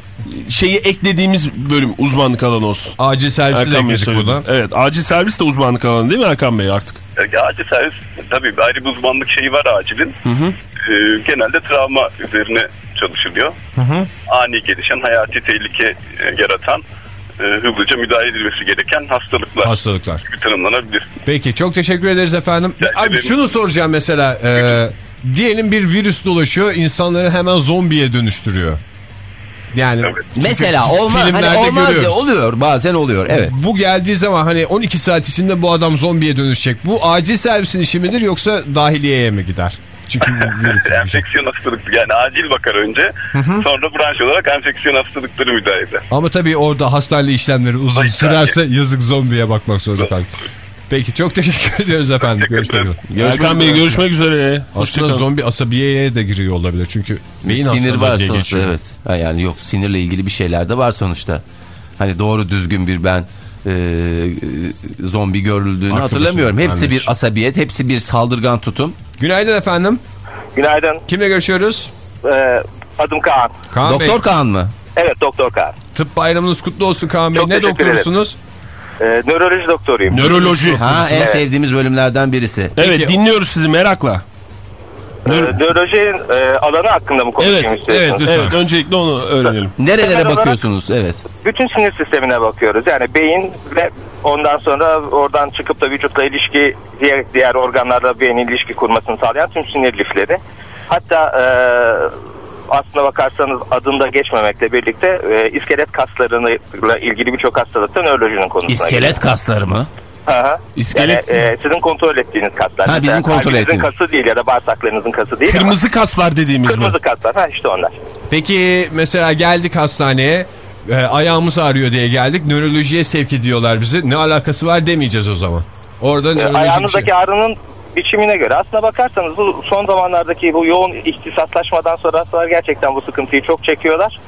[SPEAKER 5] şeyi eklediğimiz bölüm uzmanlık alanı olsun.
[SPEAKER 2] Acil servisi de
[SPEAKER 5] Erkan
[SPEAKER 2] ekledik
[SPEAKER 5] söyledi.
[SPEAKER 2] buradan.
[SPEAKER 5] Evet acil servis de uzmanlık alanı değil mi Erkan Bey artık?
[SPEAKER 7] Acil servis tabii ayrı bir uzmanlık şeyi var acilin. Ee, genelde travma üzerine çalışılıyor. Ani gelişen hayati tehlike e, yaratan e, hızlıca müdahale edilmesi gereken hastalıklar
[SPEAKER 2] Hastalıklar.
[SPEAKER 7] gibi tanımlanabilir.
[SPEAKER 2] Peki çok teşekkür ederiz efendim.
[SPEAKER 7] Rica
[SPEAKER 2] Abi
[SPEAKER 7] ederim.
[SPEAKER 2] şunu soracağım mesela. e, diyelim bir virüs dolaşıyor insanları hemen zombiye dönüştürüyor. Yani
[SPEAKER 4] Mesela olmaz.
[SPEAKER 2] filmlerde
[SPEAKER 4] Hani olmaz ya
[SPEAKER 2] görüyoruz.
[SPEAKER 4] oluyor bazen oluyor evet.
[SPEAKER 2] bu geldiği zaman hani 12 saat içinde bu adam zombiye dönüşecek. Bu acil servisin işi midir yoksa dahiliyeye mi gider? Çünkü.
[SPEAKER 7] Enfeksiyon hastalık yani acil bakar önce sonra branş olarak enfeksiyon hastalıkları müdahale eder.
[SPEAKER 2] Ama tabii orada hastane işlemleri uzun
[SPEAKER 7] Ay,
[SPEAKER 2] sürerse yazık zombiye bakmak zorunda kalır. Peki çok teşekkür ediyoruz efendim. Görüşmek üzere.
[SPEAKER 5] Erkan Bey görüşmek üzere.
[SPEAKER 2] Aslında
[SPEAKER 5] Hoşçakalın.
[SPEAKER 2] zombi asabiyeye de giriyor olabilir. Çünkü beyin
[SPEAKER 4] Sinir var sonuçta
[SPEAKER 2] geçiyor.
[SPEAKER 4] evet. Ha, yani yok sinirle ilgili bir şeyler de var sonuçta. Hani doğru düzgün bir ben e, e, zombi görüldüğünü
[SPEAKER 2] Arkadaşım,
[SPEAKER 4] hatırlamıyorum. Hepsi bir asabiyet, hepsi bir saldırgan tutum.
[SPEAKER 2] Günaydın efendim.
[SPEAKER 8] Günaydın.
[SPEAKER 2] Kimle görüşüyoruz?
[SPEAKER 8] Ee, adım Kaan.
[SPEAKER 2] Kaan Bey.
[SPEAKER 4] Doktor Kaan mı?
[SPEAKER 8] Evet doktor Kaan.
[SPEAKER 2] Tıp bayramınız kutlu olsun Kaan Bey.
[SPEAKER 8] Çok
[SPEAKER 2] ne doktorusunuz?
[SPEAKER 8] Ee, nöroloji doktoruyum.
[SPEAKER 5] Nöroloji.
[SPEAKER 4] Ha en sevdiğimiz bölümlerden birisi.
[SPEAKER 5] Evet
[SPEAKER 2] Peki.
[SPEAKER 5] dinliyoruz sizi merakla.
[SPEAKER 8] Ee, nöroloji e, alanı hakkında mı konuşayım
[SPEAKER 5] Evet,
[SPEAKER 8] istiyorsunuz?
[SPEAKER 2] evet,
[SPEAKER 5] Evet öncelikle onu öğrenelim.
[SPEAKER 4] Nerelere
[SPEAKER 8] Temel
[SPEAKER 4] bakıyorsunuz? Evet.
[SPEAKER 8] Bütün sinir sistemine bakıyoruz. Yani beyin ve ondan sonra oradan çıkıp da vücutla ilişki diğer, diğer organlarla beynin ilişki kurmasını sağlayan tüm sinir lifleri. Hatta e, aslına bakarsanız adında geçmemekle birlikte e, iskelet kaslarıyla ilgili birçok hastalıkta nörolojinin konusuna
[SPEAKER 4] İskelet kasları mı?
[SPEAKER 8] Hı hı.
[SPEAKER 5] İskelet-
[SPEAKER 8] Yani, e, sizin kontrol ettiğiniz kaslar.
[SPEAKER 4] Ha, bizim kontrol ettiğimiz.
[SPEAKER 8] kası değil ya da bağırsaklarınızın kası değil
[SPEAKER 5] Kırmızı kaslar dediğimiz
[SPEAKER 8] ama
[SPEAKER 5] mi?
[SPEAKER 8] kırmızı kaslar. Ha işte onlar.
[SPEAKER 2] Peki mesela geldik hastaneye. E, ayağımız ağrıyor diye geldik. Nörolojiye sevk ediyorlar bizi. Ne alakası var demeyeceğiz o zaman. Orada
[SPEAKER 8] E,
[SPEAKER 2] nöroloji bir
[SPEAKER 8] ayağınızdaki
[SPEAKER 2] şey.
[SPEAKER 8] ağrının biçimine göre. Aslına bakarsanız bu son zamanlardaki bu yoğun ihtisaslaşmadan sonra hastalar gerçekten bu sıkıntıyı çok çekiyorlar.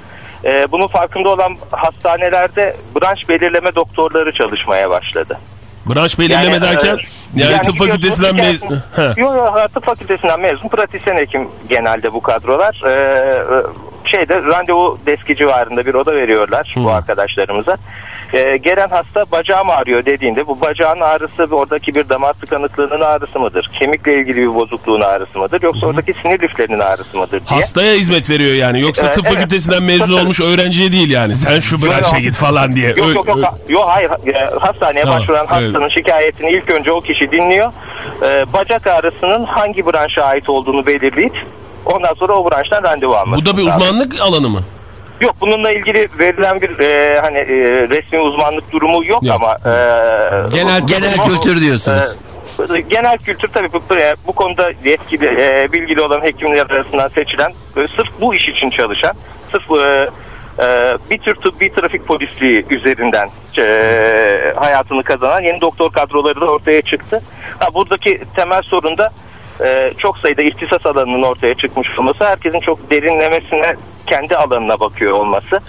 [SPEAKER 8] E, bunun farkında olan hastanelerde branş belirleme doktorları çalışmaya başladı.
[SPEAKER 5] Branş belirleme derken
[SPEAKER 8] e,
[SPEAKER 5] yani, tıp
[SPEAKER 8] gidiyorsunuz,
[SPEAKER 5] fakültesinden mezun.
[SPEAKER 8] Yok yok tıp fakültesinden mezun pratisyen hekim genelde bu kadrolar. Ee, e, şeyde randevu deski civarında bir oda veriyorlar bu arkadaşlarımıza. Ee, gelen hasta bacağım ağrıyor dediğinde bu bacağın ağrısı oradaki bir damar tıkanıklığının ağrısı mıdır? Kemikle ilgili bir bozukluğun ağrısı mıdır? Yoksa oradaki sinir liflerinin ağrısı mıdır diye.
[SPEAKER 5] Hastaya hizmet veriyor yani. Yoksa
[SPEAKER 8] Ee,
[SPEAKER 5] tıp
[SPEAKER 8] evet.
[SPEAKER 5] fakültesinden mezun olmuş öğrenciye değil yani. Sen şu branşa git falan diye.
[SPEAKER 8] Yok yok yok, yok hayır e, hastaneye
[SPEAKER 5] Tamam,
[SPEAKER 8] başvuran
[SPEAKER 5] evet.
[SPEAKER 8] hastanın şikayetini ilk önce o kişi dinliyor. E, bacak ağrısının hangi branşa ait olduğunu belirleyip ondan sonra o branştan randevu almak.
[SPEAKER 5] Bu da bir
[SPEAKER 8] lazım.
[SPEAKER 5] uzmanlık alanı mı?
[SPEAKER 8] Yok bununla ilgili verilen bir e, hani e, resmi uzmanlık durumu yok,
[SPEAKER 5] Yok.
[SPEAKER 8] ama e,
[SPEAKER 2] Genel-
[SPEAKER 4] Genel
[SPEAKER 8] bu-
[SPEAKER 4] kültür diyorsunuz.
[SPEAKER 8] e, genel kültür tabii bu, bu, bu konuda yetkili e, bilgili olan hekimler arasından seçilen e, sırf bu iş için çalışan sırf e, e, bir tür tıbbi trafik polisliği üzerinden e, hayatını kazanan yeni doktor kadroları da ortaya çıktı. Ha, buradaki temel sorun da e, çok sayıda ihtisas alanının ortaya çıkmış olması, herkesin çok derinlemesine kendi alanına bakıyor olması.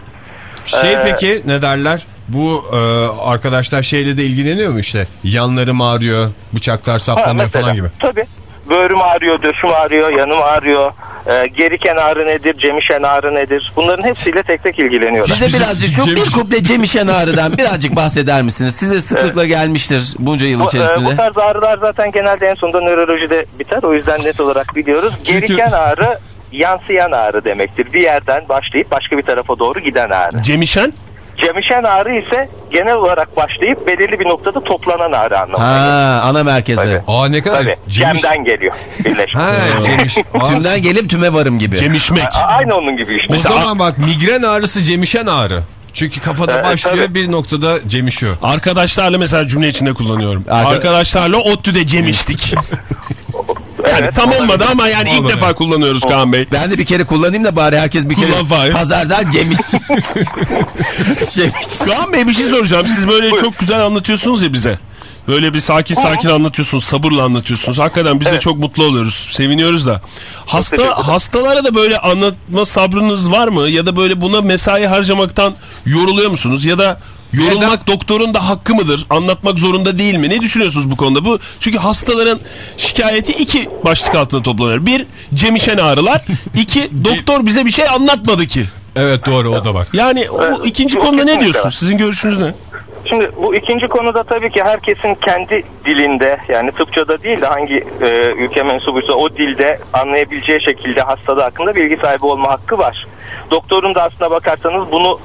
[SPEAKER 2] Şey
[SPEAKER 8] Ee,
[SPEAKER 2] peki ne derler? Bu e, arkadaşlar şeyle de ilgileniyor mu işte? Yanlarım ağrıyor, bıçaklar
[SPEAKER 8] Ha,
[SPEAKER 2] saplanıyor
[SPEAKER 8] mesela,
[SPEAKER 2] falan gibi.
[SPEAKER 8] Tabii. Böğrüm ağrıyor, döşüm ağrıyor, yanım ağrıyor. E, geri kenarı nedir, cemişen ağrı nedir? Bunların hepsiyle tek tek ilgileniyorlar.
[SPEAKER 4] Bize birazcık çok bir kuple Cem İşen Ağrı'dan birazcık bahseder misiniz? Size sıklıkla gelmiştir bunca yıl
[SPEAKER 8] Bu, e,
[SPEAKER 4] içerisinde.
[SPEAKER 8] bu tarz ağrılar zaten genelde en sonunda nörolojide biter. O yüzden net olarak biliyoruz.
[SPEAKER 2] Çünkü-
[SPEAKER 8] Geriken ağrı yansıyan ağrı demektir. Bir yerden başlayıp başka bir tarafa doğru giden ağrı.
[SPEAKER 5] Cemişen?
[SPEAKER 8] Cemişen ağrı ise genel olarak başlayıp belirli bir noktada toplanan ağrı anlamına.
[SPEAKER 4] Ha ana merkezde.
[SPEAKER 8] Tabii.
[SPEAKER 2] Aa ne kadar
[SPEAKER 8] Tabii.
[SPEAKER 2] Cemiş-
[SPEAKER 8] Cem'den geliyor. Birleşik.
[SPEAKER 2] Ha Cemiş.
[SPEAKER 4] Tümden gelip tüme varım gibi.
[SPEAKER 5] Cemişmek.
[SPEAKER 8] A- Aynı onun gibi işte.
[SPEAKER 2] o zaman bak migren ağrısı cemişen ağrı. Çünkü kafada
[SPEAKER 8] Ee,
[SPEAKER 2] başlıyor
[SPEAKER 8] tabii.
[SPEAKER 2] bir noktada cemişiyor.
[SPEAKER 5] Arkadaşlarla mesela cümle içinde kullanıyorum.
[SPEAKER 4] Arka-
[SPEAKER 5] Arkadaşlarla ODTÜ'de cemiştik. Yani
[SPEAKER 8] Evet,
[SPEAKER 5] tam olmadı ama yani ilk defa kullanıyoruz Kaan Bey.
[SPEAKER 4] Ben de bir kere kullanayım da bari herkes bir kere
[SPEAKER 5] Kullan Fahir.
[SPEAKER 4] pazardan Cemiş. Cemiş.
[SPEAKER 5] Kaan Bey bir şey soracağım. Siz böyle çok güzel anlatıyorsunuz ya bize. Böyle bir sakin sakin anlatıyorsunuz, sabırla anlatıyorsunuz. Hakikaten biz de çok mutlu oluyoruz, seviniyoruz da. Hasta hastalara da böyle anlatma sabrınız var mı? Ya da böyle buna mesai harcamaktan yoruluyor musunuz? Ya da yorulmak doktorun da hakkı mıdır? Anlatmak zorunda değil mi? Ne düşünüyorsunuz bu konuda? Bu çünkü hastaların şikayeti iki başlık altında toplanıyor. Bir, cemişen ağrılar. iki, doktor bize bir şey anlatmadı ki.
[SPEAKER 2] Evet doğru o da bak.
[SPEAKER 5] Yani o ikinci konuda ne diyorsunuz?
[SPEAKER 8] var.
[SPEAKER 5] Sizin görüşünüz ne?
[SPEAKER 8] Şimdi bu ikinci konuda tabii ki herkesin kendi dilinde yani tıpçada değil de hangi e, ülke mensubuysa o dilde anlayabileceği şekilde hastalığı hakkında bilgi sahibi olma hakkı var. Doktorun da aslına bakarsanız bunu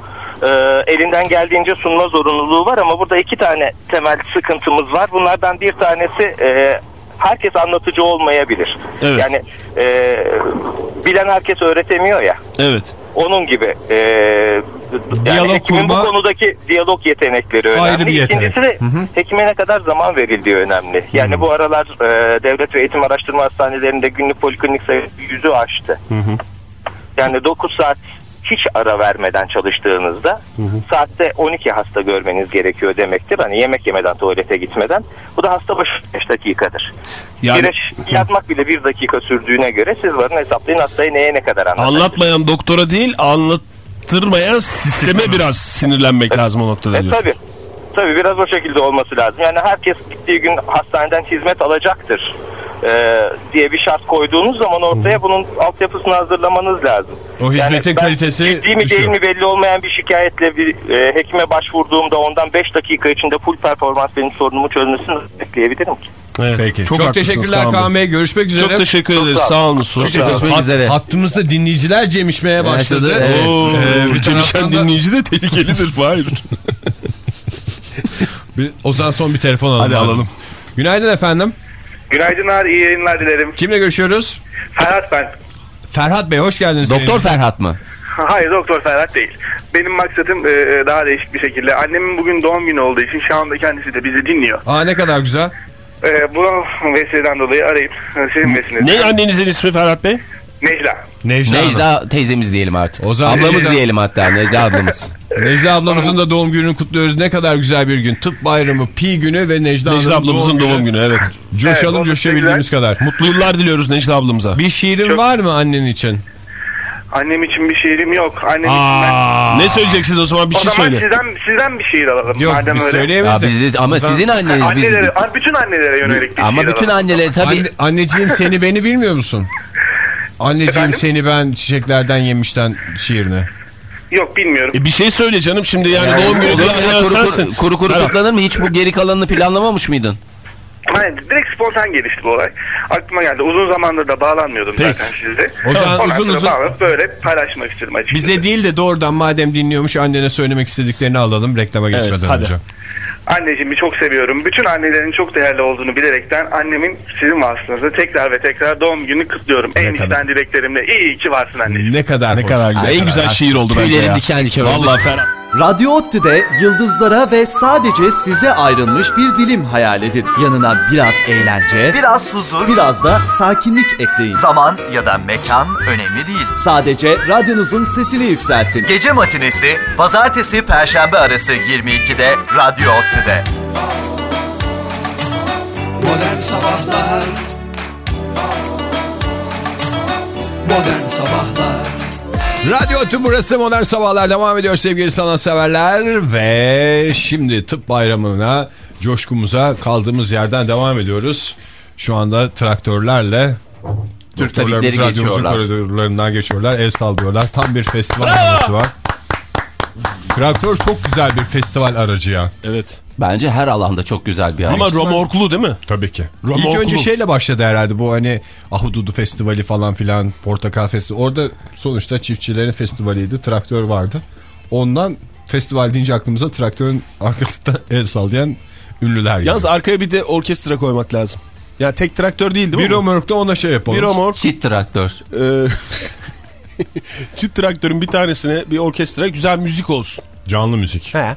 [SPEAKER 8] e, elinden geldiğince sunma zorunluluğu var ama burada iki tane temel sıkıntımız var. Bunlardan bir tanesi e, herkes anlatıcı olmayabilir.
[SPEAKER 5] Evet.
[SPEAKER 8] Yani e, bilen herkes öğretemiyor ya.
[SPEAKER 5] Evet.
[SPEAKER 8] onun gibi. E, yani
[SPEAKER 2] Diyalog kurma-
[SPEAKER 8] bu konudaki diyalog yetenekleri önemli.
[SPEAKER 2] Ayrı bir yetenek.
[SPEAKER 8] İkincisi de hekime ne kadar zaman verildiği önemli. Yani bu aralar e, devlet ve eğitim araştırma hastanelerinde günlük poliklinik sayısı yüzü aştı. Yani 9 saat hiç ara vermeden çalıştığınızda saatte 12 hasta görmeniz gerekiyor demektir. Hani yemek yemeden tuvalete gitmeden. Bu da hasta başı 5 dakikadır.
[SPEAKER 5] Yani-
[SPEAKER 8] Bir eş- yazmak bile bir dakika sürdüğüne göre siz varın hesaplayın hastayı neye ne kadar anlatacak.
[SPEAKER 5] Anlatmayan doktora değil anlattırmayan sisteme biraz sinirlenmek lazım o noktada
[SPEAKER 8] E
[SPEAKER 5] diyorsun.
[SPEAKER 8] tabi. Tabi biraz o şekilde olması lazım. Yani herkes gittiği gün hastaneden hizmet alacaktır e, diye bir şart koyduğunuz zaman ortaya bunun altyapısını hazırlamanız lazım.
[SPEAKER 2] O hizmetin
[SPEAKER 8] ben
[SPEAKER 2] kalitesi
[SPEAKER 8] ciddi mi
[SPEAKER 2] düşüyor.
[SPEAKER 8] değil mi belli olmayan bir şikayetle bir e, hekime başvurduğumda ondan 5 dakika içinde full performans benim sorunumu çözmesini bekleyebilirim ki.
[SPEAKER 5] Evet.
[SPEAKER 2] Peki. Çok,
[SPEAKER 5] haklısınız
[SPEAKER 2] teşekkürler
[SPEAKER 5] Kaan Bey.
[SPEAKER 2] Görüşmek üzere.
[SPEAKER 5] Çok teşekkür
[SPEAKER 8] Çok
[SPEAKER 5] ederiz.
[SPEAKER 8] sağ
[SPEAKER 5] Sağ
[SPEAKER 8] olun.
[SPEAKER 5] olun. Çok
[SPEAKER 4] Çok
[SPEAKER 5] sağ olun.
[SPEAKER 4] görüşmek
[SPEAKER 2] Hat-
[SPEAKER 4] üzere.
[SPEAKER 2] Hattımızda dinleyiciler cemişmeye başladı.
[SPEAKER 4] Evet.
[SPEAKER 5] Oo,
[SPEAKER 2] Ee, bir
[SPEAKER 5] çalışan
[SPEAKER 2] taraftan da-
[SPEAKER 5] dinleyici de tehlikelidir. Hayır.
[SPEAKER 2] Bir- o zaman son bir telefon alalım.
[SPEAKER 5] Hadi alalım.
[SPEAKER 2] Günaydın efendim.
[SPEAKER 9] Günaydınlar, iyi yayınlar dilerim.
[SPEAKER 2] Kimle görüşüyoruz?
[SPEAKER 9] Ferhat ben.
[SPEAKER 2] Ferhat Bey hoş geldiniz.
[SPEAKER 4] Doktor Ferhat mı?
[SPEAKER 9] Hayır doktor Ferhat değil. Benim maksadım e, e, daha değişik bir şekilde. Annemin bugün doğum günü olduğu için şu anda kendisi de bizi dinliyor.
[SPEAKER 2] Aa ne kadar güzel.
[SPEAKER 9] E, bu vesileden dolayı arayıp e, vesilesinden.
[SPEAKER 5] Ne annenizin ismi Ferhat Bey?
[SPEAKER 9] Necla.
[SPEAKER 2] Necla, Hanım.
[SPEAKER 4] Necla teyzemiz diyelim artık.
[SPEAKER 2] O zaman
[SPEAKER 4] Ablamız
[SPEAKER 2] Necla-
[SPEAKER 4] diyelim hatta Necla ablamız.
[SPEAKER 2] Necla ablamızın da doğum gününü kutluyoruz. Ne kadar güzel bir gün. Tıp bayramı, pi günü ve Necla,
[SPEAKER 5] Necla ablamızın doğum günü evet.
[SPEAKER 2] Coşalım
[SPEAKER 9] Evet,
[SPEAKER 2] coşabildiğimiz kadar.
[SPEAKER 5] Mutlu yıllar diliyoruz Necla ablamıza.
[SPEAKER 2] Bir şiirin
[SPEAKER 9] Çok-
[SPEAKER 2] var mı annen için?
[SPEAKER 9] Annem için bir şiirim yok. Annem için ben...
[SPEAKER 5] Ne söyleyeceksin o zaman bir
[SPEAKER 9] O
[SPEAKER 5] şey
[SPEAKER 9] zaman
[SPEAKER 5] söyle.
[SPEAKER 9] sizden, sizden bir şiir alalım.
[SPEAKER 2] Yok
[SPEAKER 9] madem
[SPEAKER 2] biz
[SPEAKER 9] öyle.
[SPEAKER 2] söyleyemeyiz
[SPEAKER 4] biz de- ama
[SPEAKER 2] O zaman-
[SPEAKER 4] sizin anneniz biz.
[SPEAKER 9] Annelere, an- bütün annelere yönelik bir
[SPEAKER 4] Ama
[SPEAKER 9] şiir
[SPEAKER 4] bütün
[SPEAKER 9] alalım.
[SPEAKER 4] anneler tabii
[SPEAKER 2] Anne, anneciğim seni beni bilmiyor musun? Anneciğim
[SPEAKER 9] Efendim?
[SPEAKER 2] seni ben çiçeklerden yemişten şiirine.
[SPEAKER 9] Yok bilmiyorum.
[SPEAKER 5] E bir şey söyle canım şimdi yani,
[SPEAKER 4] Yani
[SPEAKER 5] doğum günü
[SPEAKER 4] kuru,
[SPEAKER 5] sensin.
[SPEAKER 4] kuru, kuru kuru
[SPEAKER 5] Ferhat.
[SPEAKER 4] kutlanır mı? Hiç bu geri kalanını planlamamış mıydın?
[SPEAKER 9] Hayır, direkt spontan gelişti bu olay. Aklıma geldi. Uzun zamandır da bağlanmıyordum
[SPEAKER 5] Peki.
[SPEAKER 9] zaten sizde.
[SPEAKER 2] O zaman
[SPEAKER 9] Ondan
[SPEAKER 2] uzun uzun-
[SPEAKER 9] böyle paylaşmak istedim açıkçası.
[SPEAKER 2] Bize değil de doğrudan madem dinliyormuş annene söylemek istediklerini alalım reklama
[SPEAKER 5] Evet,
[SPEAKER 2] geçmeden
[SPEAKER 5] hadi.
[SPEAKER 2] önce.
[SPEAKER 9] Anneciğimi çok seviyorum. Bütün annelerin çok değerli olduğunu bilerekten annemin sizin vasıtanızda tekrar ve tekrar doğum gününü kutluyorum. en
[SPEAKER 2] kadar.
[SPEAKER 9] içten dileklerimle iyi ki varsın anneciğim.
[SPEAKER 2] Ne kadar
[SPEAKER 5] Ne
[SPEAKER 2] hoş.
[SPEAKER 5] kadar güzel. En güzel şiir oldu bence
[SPEAKER 4] Tüylerim
[SPEAKER 5] ya.
[SPEAKER 4] diken diken oldu.
[SPEAKER 5] Vallahi Ferhat.
[SPEAKER 10] Radyo ODTÜ'de yıldızlara ve sadece size ayrılmış bir dilim hayal edin. Yanına biraz eğlence,
[SPEAKER 11] Biraz huzur,
[SPEAKER 10] biraz da sakinlik ekleyin.
[SPEAKER 11] zaman ya da mekan önemli değil.
[SPEAKER 10] Sadece radyonuzun sesini yükseltin.
[SPEAKER 11] Gece matinesi pazartesi perşembe arası 22'de Radyo ODTÜ'de.
[SPEAKER 12] Modern Sabahlar Modern Sabahlar
[SPEAKER 2] Radyo Tüm burası Modern Sabahlar devam ediyor sevgili sanatseverler ve şimdi tıp bayramına coşkumuza kaldığımız yerden devam ediyoruz. Şu anda traktörlerle
[SPEAKER 4] Türk tabipleri
[SPEAKER 2] radyomuzun
[SPEAKER 4] geçiyorlar.
[SPEAKER 2] koridorlarından geçiyorlar. El sallıyorlar. Tam bir festival havası var. Traktör çok güzel bir festival aracı ya.
[SPEAKER 5] Evet.
[SPEAKER 4] Bence her alanda çok güzel bir
[SPEAKER 5] Ama
[SPEAKER 4] araç.
[SPEAKER 5] romorklu değil mi?
[SPEAKER 2] Tabii ki.
[SPEAKER 5] Ramon
[SPEAKER 2] İlk önce şeyle başladı herhalde bu hani Ahududu Festivali falan filan Portakal Festivali. Orada sonuçta çiftçilerin festivaliydi. Traktör vardı. Ondan festival deyince aklımıza traktörün arkasında el sallayan ünlüler.
[SPEAKER 5] Yalnız arkaya bir de orkestra koymak lazım. Ya tek traktör değil değil mi?
[SPEAKER 2] Bir romörkte ona şey yapalım.
[SPEAKER 5] Bir romork.
[SPEAKER 4] Çit traktör.
[SPEAKER 5] e, çift traktörün bir tanesine bir orkestra güzel müzik olsun.
[SPEAKER 2] Canlı müzik.
[SPEAKER 5] He.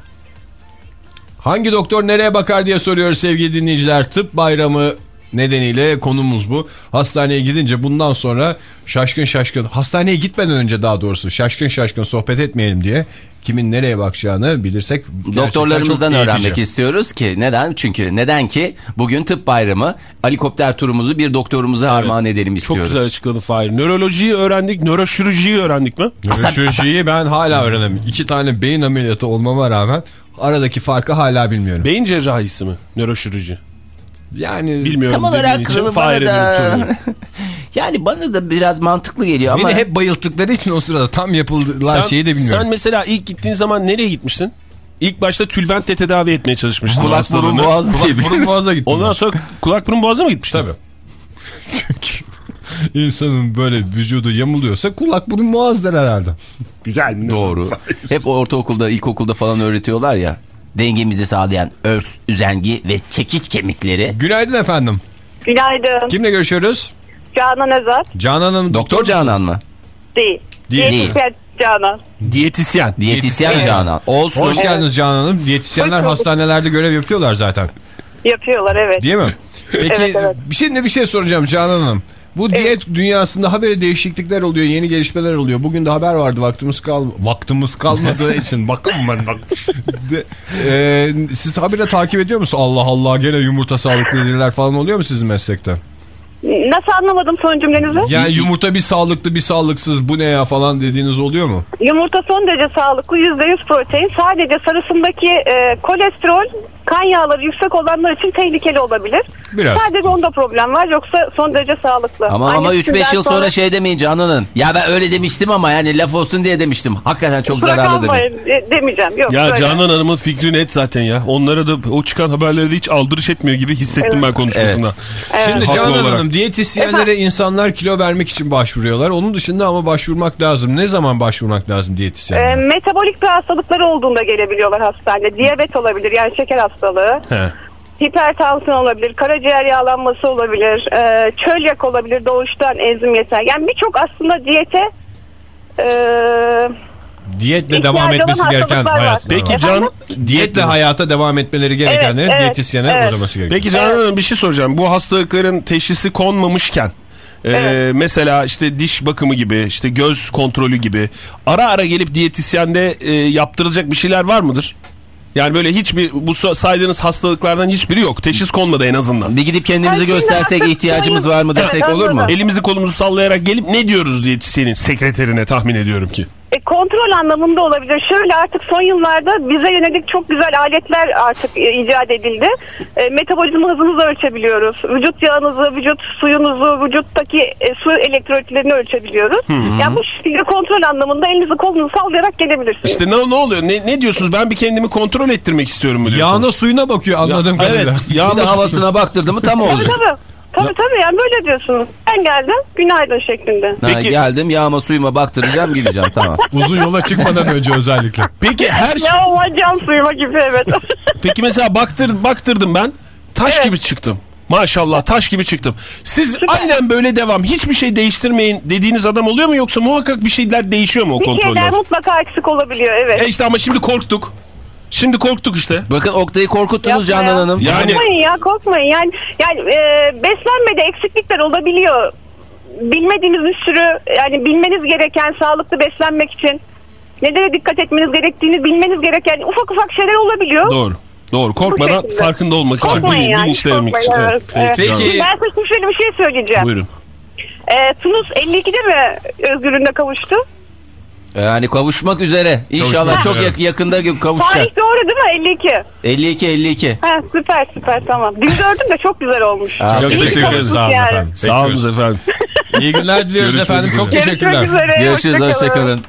[SPEAKER 2] Hangi doktor nereye bakar diye soruyoruz sevgili dinleyiciler. Tıp bayramı nedeniyle konumuz bu. Hastaneye gidince bundan sonra şaşkın şaşkın hastaneye gitmeden önce daha doğrusu şaşkın şaşkın sohbet etmeyelim diye kimin nereye bakacağını bilirsek
[SPEAKER 4] Doktorlarımızdan
[SPEAKER 2] çok
[SPEAKER 4] öğrenmek istiyoruz ki neden? Çünkü neden ki bugün tıp bayramı helikopter turumuzu bir doktorumuza armağan edelim
[SPEAKER 5] Çok
[SPEAKER 4] istiyoruz.
[SPEAKER 5] güzel açıkladı Fahir. Nörolojiyi öğrendik, nöroşirurjiyi öğrendik mi?
[SPEAKER 2] Nöroşirurjiyi ben hala öğrenemiyorum. İki tane beyin ameliyatı olmama rağmen aradaki farkı hala bilmiyorum.
[SPEAKER 5] Beyin cerrahisi mi? Nöroşirurji.
[SPEAKER 2] Yani
[SPEAKER 5] Bilmiyorum
[SPEAKER 4] Tam olarak
[SPEAKER 5] için
[SPEAKER 4] bana da- yani bana da biraz mantıklı geliyor ama
[SPEAKER 2] Beni hep bayılttıkları için o sırada tam yapılan
[SPEAKER 5] Sen,
[SPEAKER 2] şeyi de bilmiyorum.
[SPEAKER 5] sen mesela ilk gittiğin zaman nereye gitmiştin? İlk başta tülbentle tedavi etmeye çalışmıştın.
[SPEAKER 4] kulak burun boğaz diye bir-
[SPEAKER 2] Burun boğaza gittim.
[SPEAKER 5] Ondan sonra kulak burun boğaza mı gitmiştin?
[SPEAKER 2] Tabii. Çünkü insanın böyle vücudu yamuluyorsa kulak burun boğazdır herhalde.
[SPEAKER 5] Güzel mi?
[SPEAKER 4] Doğru. Hep ortaokulda, ilkokulda falan öğretiyorlar ya. Dengemizi sağlayan örs, üzengi ve çekiç kemikleri.
[SPEAKER 2] Günaydın efendim.
[SPEAKER 6] Günaydın.
[SPEAKER 2] Kimle görüşüyoruz?
[SPEAKER 6] Canan Özer.
[SPEAKER 2] Canan Hanım.
[SPEAKER 4] Doktor Canan mı?
[SPEAKER 6] Değil. Diyetisyen Canan.
[SPEAKER 5] Diyetisyen.
[SPEAKER 4] Diyetisyen Canan. Olsun.
[SPEAKER 2] Hoş geldiniz Canan Hanım. Diyetisyenler
[SPEAKER 6] Hoş
[SPEAKER 2] hastanelerde görev yapıyorlar zaten.
[SPEAKER 6] Yapıyorlar evet.
[SPEAKER 2] Değil mi? Peki
[SPEAKER 6] Evet, evet.
[SPEAKER 2] şimdi bir şey soracağım Canan Hanım. Bu diyet dünyasında haberi değişiklikler oluyor, yeni gelişmeler oluyor. Bugün de haber vardı vaktimiz kal vaktimiz kalmadığı için bakın ben bak. De- Ee, siz habire takip ediyor musunuz? Allah Allah gene yumurta sağlıklı dediler falan oluyor mu sizin meslekte?
[SPEAKER 6] Nasıl anlamadım son cümlenizi?
[SPEAKER 2] Yani yumurta bir sağlıklı bir sağlıksız bu ne ya falan dediğiniz oluyor mu?
[SPEAKER 6] Yumurta son derece sağlıklı, %100 protein. Sadece sarısındaki e, kolesterol, kan yağları yüksek olanlar için tehlikeli olabilir.
[SPEAKER 2] Biraz.
[SPEAKER 6] Sadece onda problem var yoksa son derece sağlıklı.
[SPEAKER 4] Ama ama
[SPEAKER 6] Annesinden
[SPEAKER 4] 3-5 yıl sonra şey demeyin Canan'ın. Ya ben öyle demiştim ama yani laf olsun diye demiştim. Hakikaten çok
[SPEAKER 6] Kusura
[SPEAKER 4] zararlı demeyin.
[SPEAKER 6] e, demeyeceğim. Yok,
[SPEAKER 5] Ya
[SPEAKER 6] böyle.
[SPEAKER 5] Canan Hanım'ın fikri net zaten ya. Onlara da o çıkan haberlere de hiç aldırış etmiyor gibi hissettim
[SPEAKER 6] Evet.
[SPEAKER 5] ben konuşmasında.
[SPEAKER 2] Şimdi
[SPEAKER 5] Haklı
[SPEAKER 2] Canan
[SPEAKER 5] olarak.
[SPEAKER 2] Hanım diyetisyenlere insanlar kilo vermek için başvuruyorlar. Onun dışında ama başvurmak lazım. Ne zaman başvurmak lazım
[SPEAKER 6] E,
[SPEAKER 2] diyetisyenlere?
[SPEAKER 6] metabolik bir hastalıkları olduğunda gelebiliyorlar hastanede. Diyabet olabilir yani şeker hastalığı.
[SPEAKER 5] He.
[SPEAKER 6] Hipertansiyon olabilir, karaciğer yağlanması olabilir, e, çölyak olabilir, doğuştan enzim yeter. Yani birçok aslında diyete e,
[SPEAKER 2] Diyetle devam etmesi gereken hayatlar
[SPEAKER 5] Peki
[SPEAKER 2] var.
[SPEAKER 5] Can
[SPEAKER 2] Diyetle hayata devam etmeleri gerekenlerin
[SPEAKER 6] Evet, evet,
[SPEAKER 2] diyetisyene
[SPEAKER 6] evet.
[SPEAKER 2] uğraması gerekiyor.
[SPEAKER 5] Peki Canan Hanım bir şey soracağım. Bu hastalıkların teşhisi konmamışken e, mesela işte diş bakımı gibi işte göz kontrolü gibi ara ara gelip diyetisyende e, yaptırılacak bir şeyler var mıdır? Yani böyle hiçbir bu saydığınız hastalıklardan hiçbiri yok. Teşhis konmadı en azından.
[SPEAKER 4] Bir gidip kendimizi
[SPEAKER 6] Ay,
[SPEAKER 4] göstersek ihtiyacımız var mı desek olur mu?
[SPEAKER 5] Elimizi kolumuzu sallayarak gelip ne diyoruz diyetisyenin sekreterine tahmin ediyorum ki.
[SPEAKER 6] E, kontrol anlamında olabilir. Şöyle artık son yıllarda bize yönelik çok güzel aletler artık e, icat edildi. E, metabolizma hızınızı ölçebiliyoruz. Vücut yağınızı, vücut suyunuzu, vücuttaki e, su elektrolitlerini ölçebiliyoruz. Yani bu şekilde kontrol anlamında elinizi kolunuzu sallayarak gelebilirsiniz.
[SPEAKER 5] İşte ne, ne oluyor? Ne, ne diyorsunuz? Ben bir kendimi kontrol ettirmek istiyorum mu diyorsunuz?
[SPEAKER 2] Yağına suyuna bakıyor anladığım
[SPEAKER 5] Ya,
[SPEAKER 2] kadarıyla.
[SPEAKER 5] Evet. Yağına
[SPEAKER 4] havasına baktırdı mı tam olacak.
[SPEAKER 6] tabii. Tabii tabii yani böyle diyorsunuz. Ben geldim günaydın şeklinde.
[SPEAKER 4] Ha,
[SPEAKER 5] Peki-
[SPEAKER 4] geldim yağma suyuma baktıracağım gideceğim tamam.
[SPEAKER 2] Uzun yola çıkmadan önce özellikle.
[SPEAKER 5] Peki her şey-
[SPEAKER 6] Ya o can suyuma gibi evet.
[SPEAKER 5] Peki mesela baktır, baktırdım ben. Taş
[SPEAKER 6] Evet.
[SPEAKER 5] gibi çıktım. Maşallah taş gibi çıktım. Siz aynen böyle devam. Hiçbir şey değiştirmeyin dediğiniz adam oluyor mu yoksa muhakkak bir şeyler değişiyor mu o
[SPEAKER 6] bir şeyler
[SPEAKER 5] kontrolden? sonra?
[SPEAKER 6] mutlaka eksik olabiliyor evet.
[SPEAKER 5] E işte ama şimdi korktuk. Şimdi korktuk işte.
[SPEAKER 4] Bakın Oktay'ı korkuttunuz
[SPEAKER 6] Yapma
[SPEAKER 4] Canan
[SPEAKER 6] ya.
[SPEAKER 4] Hanım.
[SPEAKER 5] Yani-
[SPEAKER 6] Korkmayın ya korkmayın. Yani, yani e, beslenmede eksiklikler olabiliyor. Bilmediğimiz bir sürü yani bilmeniz gereken sağlıklı beslenmek için nelere dikkat etmeniz gerektiğini bilmeniz gereken ufak ufak şeyler olabiliyor.
[SPEAKER 5] Doğru. Doğru. Korkmadan farkında olmak için,
[SPEAKER 6] Korkmayın
[SPEAKER 5] bilin,
[SPEAKER 6] yani,
[SPEAKER 5] bilinçlenmek için.
[SPEAKER 6] korkmayın,
[SPEAKER 5] Evet.
[SPEAKER 6] evet,
[SPEAKER 5] Peki. Canan.
[SPEAKER 6] Ben size şöyle bir şey söyleyeceğim.
[SPEAKER 5] Buyurun.
[SPEAKER 6] E, Tunus 52'de mi özgürlüğüne kavuştu?
[SPEAKER 4] Yani kavuşmak üzere. İnşallah
[SPEAKER 2] Kavuşmak
[SPEAKER 4] çok
[SPEAKER 2] üzere.
[SPEAKER 4] yak- yakında kavuşacak.
[SPEAKER 6] Tarih doğru değil mi? 52.
[SPEAKER 4] 52 52.
[SPEAKER 6] Ha, süper süper tamam. Dün gördüm de çok güzel olmuş.
[SPEAKER 4] Aa,
[SPEAKER 5] Çok teşekkür ederiz.
[SPEAKER 2] Sağ olun
[SPEAKER 6] yani.
[SPEAKER 2] efendim.
[SPEAKER 5] Sağ olun efendim.
[SPEAKER 2] İyi günler diliyoruz
[SPEAKER 5] Görüşmek
[SPEAKER 2] efendim. Çok teşekkürler.
[SPEAKER 6] Üzere.
[SPEAKER 4] Görüşürüz
[SPEAKER 6] hoşça kalın.
[SPEAKER 4] hoşçakalın.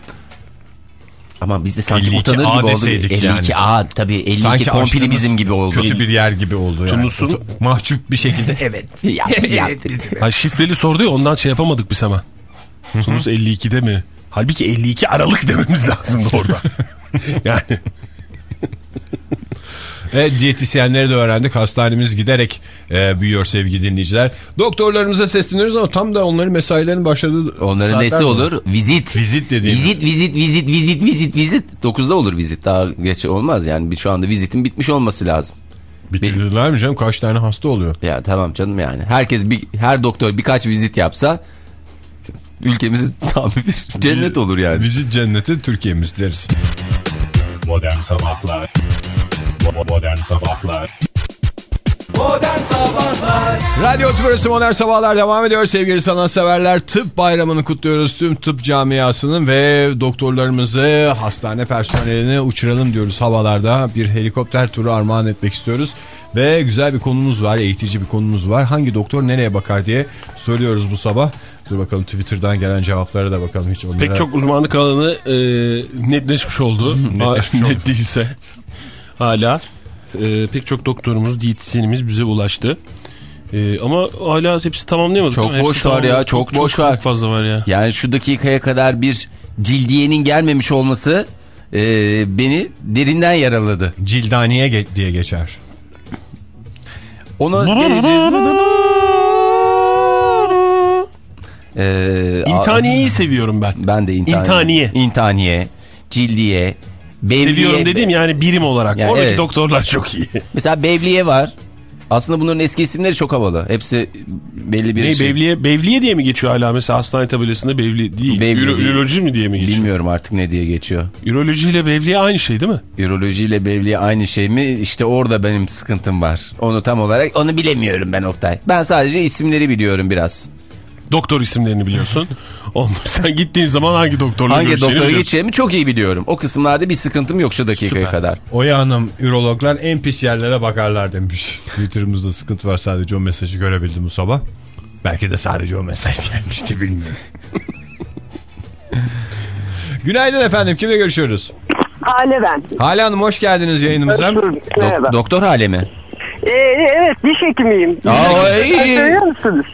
[SPEAKER 4] Ama biz de sanki
[SPEAKER 2] 52
[SPEAKER 4] utanır
[SPEAKER 2] A
[SPEAKER 4] gibi oldu.
[SPEAKER 2] deseydik
[SPEAKER 4] 52
[SPEAKER 2] yani.
[SPEAKER 4] A tabii 52
[SPEAKER 2] Sanki
[SPEAKER 4] kompili bizim gibi oldu.
[SPEAKER 2] Kötü bir yer gibi oldu yani.
[SPEAKER 5] Tunus'un-
[SPEAKER 2] Mahcup bir şekilde evet.
[SPEAKER 4] Yaptı, yaptı.
[SPEAKER 5] Ha, şifreli sordu ya ondan şey yapamadık biz hemen. Tunus 52'de mi? Halbuki 52 Aralık dememiz lazımdı orada. yani
[SPEAKER 2] Ve diyetisyenleri de öğrendik. Hastanemiz giderek e, büyüyor sevgili dinleyiciler. Doktorlarımıza sesleniyoruz ama tam da onların mesailerinin başladığı
[SPEAKER 4] Onların nesi
[SPEAKER 2] mi?
[SPEAKER 4] olur? Vizit.
[SPEAKER 2] Vizit dediğimiz.
[SPEAKER 4] Vizit, vizit, vizit, vizit, vizit, vizit. 9'da olur vizit. Daha geç olmaz yani. Bir- Şu anda vizitin bitmiş olması lazım.
[SPEAKER 2] Bitirdiler mi canım? Kaç tane hasta oluyor?
[SPEAKER 4] Ya tamam canım yani. Herkes bir, her doktor birkaç vizit yapsa ülkemiz tam bir cennet olur yani.
[SPEAKER 2] Vizit cenneti Türkiye'miz deriz.
[SPEAKER 1] Modern Sabahlar Modern Sabahlar
[SPEAKER 12] Modern Sabahlar
[SPEAKER 2] Radyo Tübrüsü Modern Sabahlar devam ediyor sevgili sanatseverler. Tıp bayramını kutluyoruz tüm tıp camiasının ve doktorlarımızı, hastane personelini uçuralım diyoruz havalarda. Bir helikopter turu armağan etmek istiyoruz. Ve güzel bir konumuz var, eğitici bir konumuz var. Hangi doktor nereye bakar diye soruyoruz bu sabah. Dur bakalım Twitter'dan gelen cevaplara da bakalım hiç onlara.
[SPEAKER 5] pek çok uzmanlık alanı e, netleşmiş oldu.
[SPEAKER 2] Netleşmiş oldu.
[SPEAKER 5] Net değilse hala e, pek çok doktorumuz, diyetisyenimiz bize ulaştı. E, ama hala hepsi tamamlayamadık.
[SPEAKER 4] Çok
[SPEAKER 5] değil mi?
[SPEAKER 4] boş
[SPEAKER 5] Hepsi
[SPEAKER 4] var ya,
[SPEAKER 5] tamamlamadık.
[SPEAKER 4] çok boş var.
[SPEAKER 5] Çok fazla var ya.
[SPEAKER 4] Yani şu dakikaya kadar bir cildiyenin gelmemiş olması e, beni derinden yaraladı.
[SPEAKER 2] Cildaniye ge- diye geçer.
[SPEAKER 4] Ona geleceğiz. Ee,
[SPEAKER 5] İntaniyeyi seviyorum ben.
[SPEAKER 4] Ben de intaniye.
[SPEAKER 5] İntaniye.
[SPEAKER 4] İntaniye, cildiye, bevliye.
[SPEAKER 5] Seviyorum dediğim yani birim olarak.
[SPEAKER 4] Yani
[SPEAKER 5] Oradaki
[SPEAKER 4] evet.
[SPEAKER 5] doktorlar çok iyi.
[SPEAKER 4] Mesela bevliye var. Aslında bunların eski isimleri çok havalı. Hepsi belli bir
[SPEAKER 5] Ne
[SPEAKER 4] şey.
[SPEAKER 5] Bevliye, Bevliye diye mi geçiyor hala mesela hastane tabelasında Bevli değil.
[SPEAKER 4] Bevli
[SPEAKER 5] Ürolo-
[SPEAKER 4] değil.
[SPEAKER 5] Üroloji mi diye mi geçiyor?
[SPEAKER 4] Bilmiyorum artık ne diye geçiyor.
[SPEAKER 5] Üroloji ile Bevliye aynı şey değil mi?
[SPEAKER 4] Üroloji ile bevliye aynı şey mi? İşte orada benim sıkıntım var. Onu tam olarak onu bilemiyorum ben Oktay. Ben sadece isimleri biliyorum biraz.
[SPEAKER 5] Doktor isimlerini biliyorsun. Ondan sen gittiğin zaman hangi doktorla
[SPEAKER 4] Hangi doktora geçeceğimi çok iyi biliyorum. O kısımlarda bir sıkıntım yok şu dakikaya
[SPEAKER 5] Süper.
[SPEAKER 4] kadar.
[SPEAKER 2] Oya Hanım ürologlar en pis yerlere bakarlar demiş. Twitter'ımızda sıkıntı var sadece o mesajı görebildim bu sabah. Belki de sadece o mesaj gelmişti bilmiyorum. Günaydın efendim kimle görüşüyoruz?
[SPEAKER 13] Hale ben.
[SPEAKER 2] Hale Hanım hoş geldiniz yayınımıza.
[SPEAKER 13] Merhaba.
[SPEAKER 4] Doktor hale mi?
[SPEAKER 13] Ee, evet diş hekimiyim.
[SPEAKER 4] Aa, iyi.
[SPEAKER 13] Görüyor musunuz?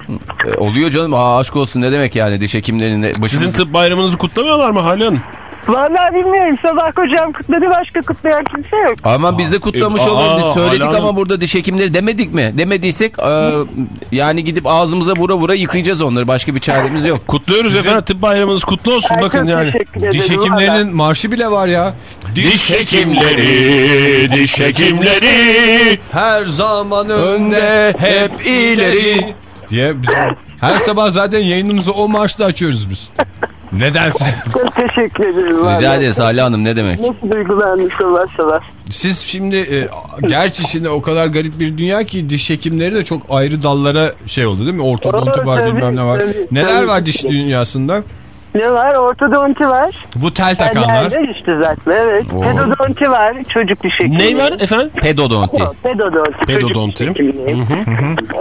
[SPEAKER 4] E, oluyor canım. Aa, aşk olsun ne demek yani diş hekimlerinde. Başımız...
[SPEAKER 5] Sizin tıp bayramınızı kutlamıyorlar mı Hale Hanım?
[SPEAKER 13] Vallahi bilmiyorum. Sabah kocam kutladı başka kutlayan kimse yok.
[SPEAKER 4] Ama biz de kutlamış
[SPEAKER 5] E,
[SPEAKER 4] olalım. Biz söyledik
[SPEAKER 5] Hala
[SPEAKER 4] ama burada diş hekimleri demedik mi? Demediysek e, yani gidip ağzımıza vura vura yıkayacağız onları. Başka bir çaremiz yok.
[SPEAKER 5] Kutluyoruz efendim tıp bayramınız kutlu olsun
[SPEAKER 13] Ay,
[SPEAKER 5] bakın yani.
[SPEAKER 2] Diş hekimlerinin marşı bile var ya.
[SPEAKER 5] Diş hekimleri, diş hekimleri.
[SPEAKER 2] Her zaman önde hep ileri diye bizim her sabah zaten yayınımızı o marşla açıyoruz biz. Nedense.
[SPEAKER 13] Çok teşekkür ederim.
[SPEAKER 4] Rica ederiz Hale Hanım ne demek?
[SPEAKER 13] Nasıl duygulandım sabah sabah.
[SPEAKER 2] Siz şimdi e, gerçi şimdi o kadar garip bir dünya ki diş hekimleri de çok ayrı dallara şey oldu değil mi? Ortodontu var
[SPEAKER 13] tabii,
[SPEAKER 2] bilmem ne var.
[SPEAKER 13] tabii,
[SPEAKER 2] Neler
[SPEAKER 13] tabii.
[SPEAKER 2] var diş dünyasında?
[SPEAKER 13] Ne var? Ortodonti var.
[SPEAKER 2] Bu tel takanlar.
[SPEAKER 13] Teller işte zaten evet.
[SPEAKER 4] Oo.
[SPEAKER 13] Pedodonti var. Çocuk diş hekimliği.
[SPEAKER 5] Ney var efendim?
[SPEAKER 4] Pedodonti.
[SPEAKER 13] Pedodonti.
[SPEAKER 5] Pedodonti.
[SPEAKER 13] Çocuk diş hekimliği.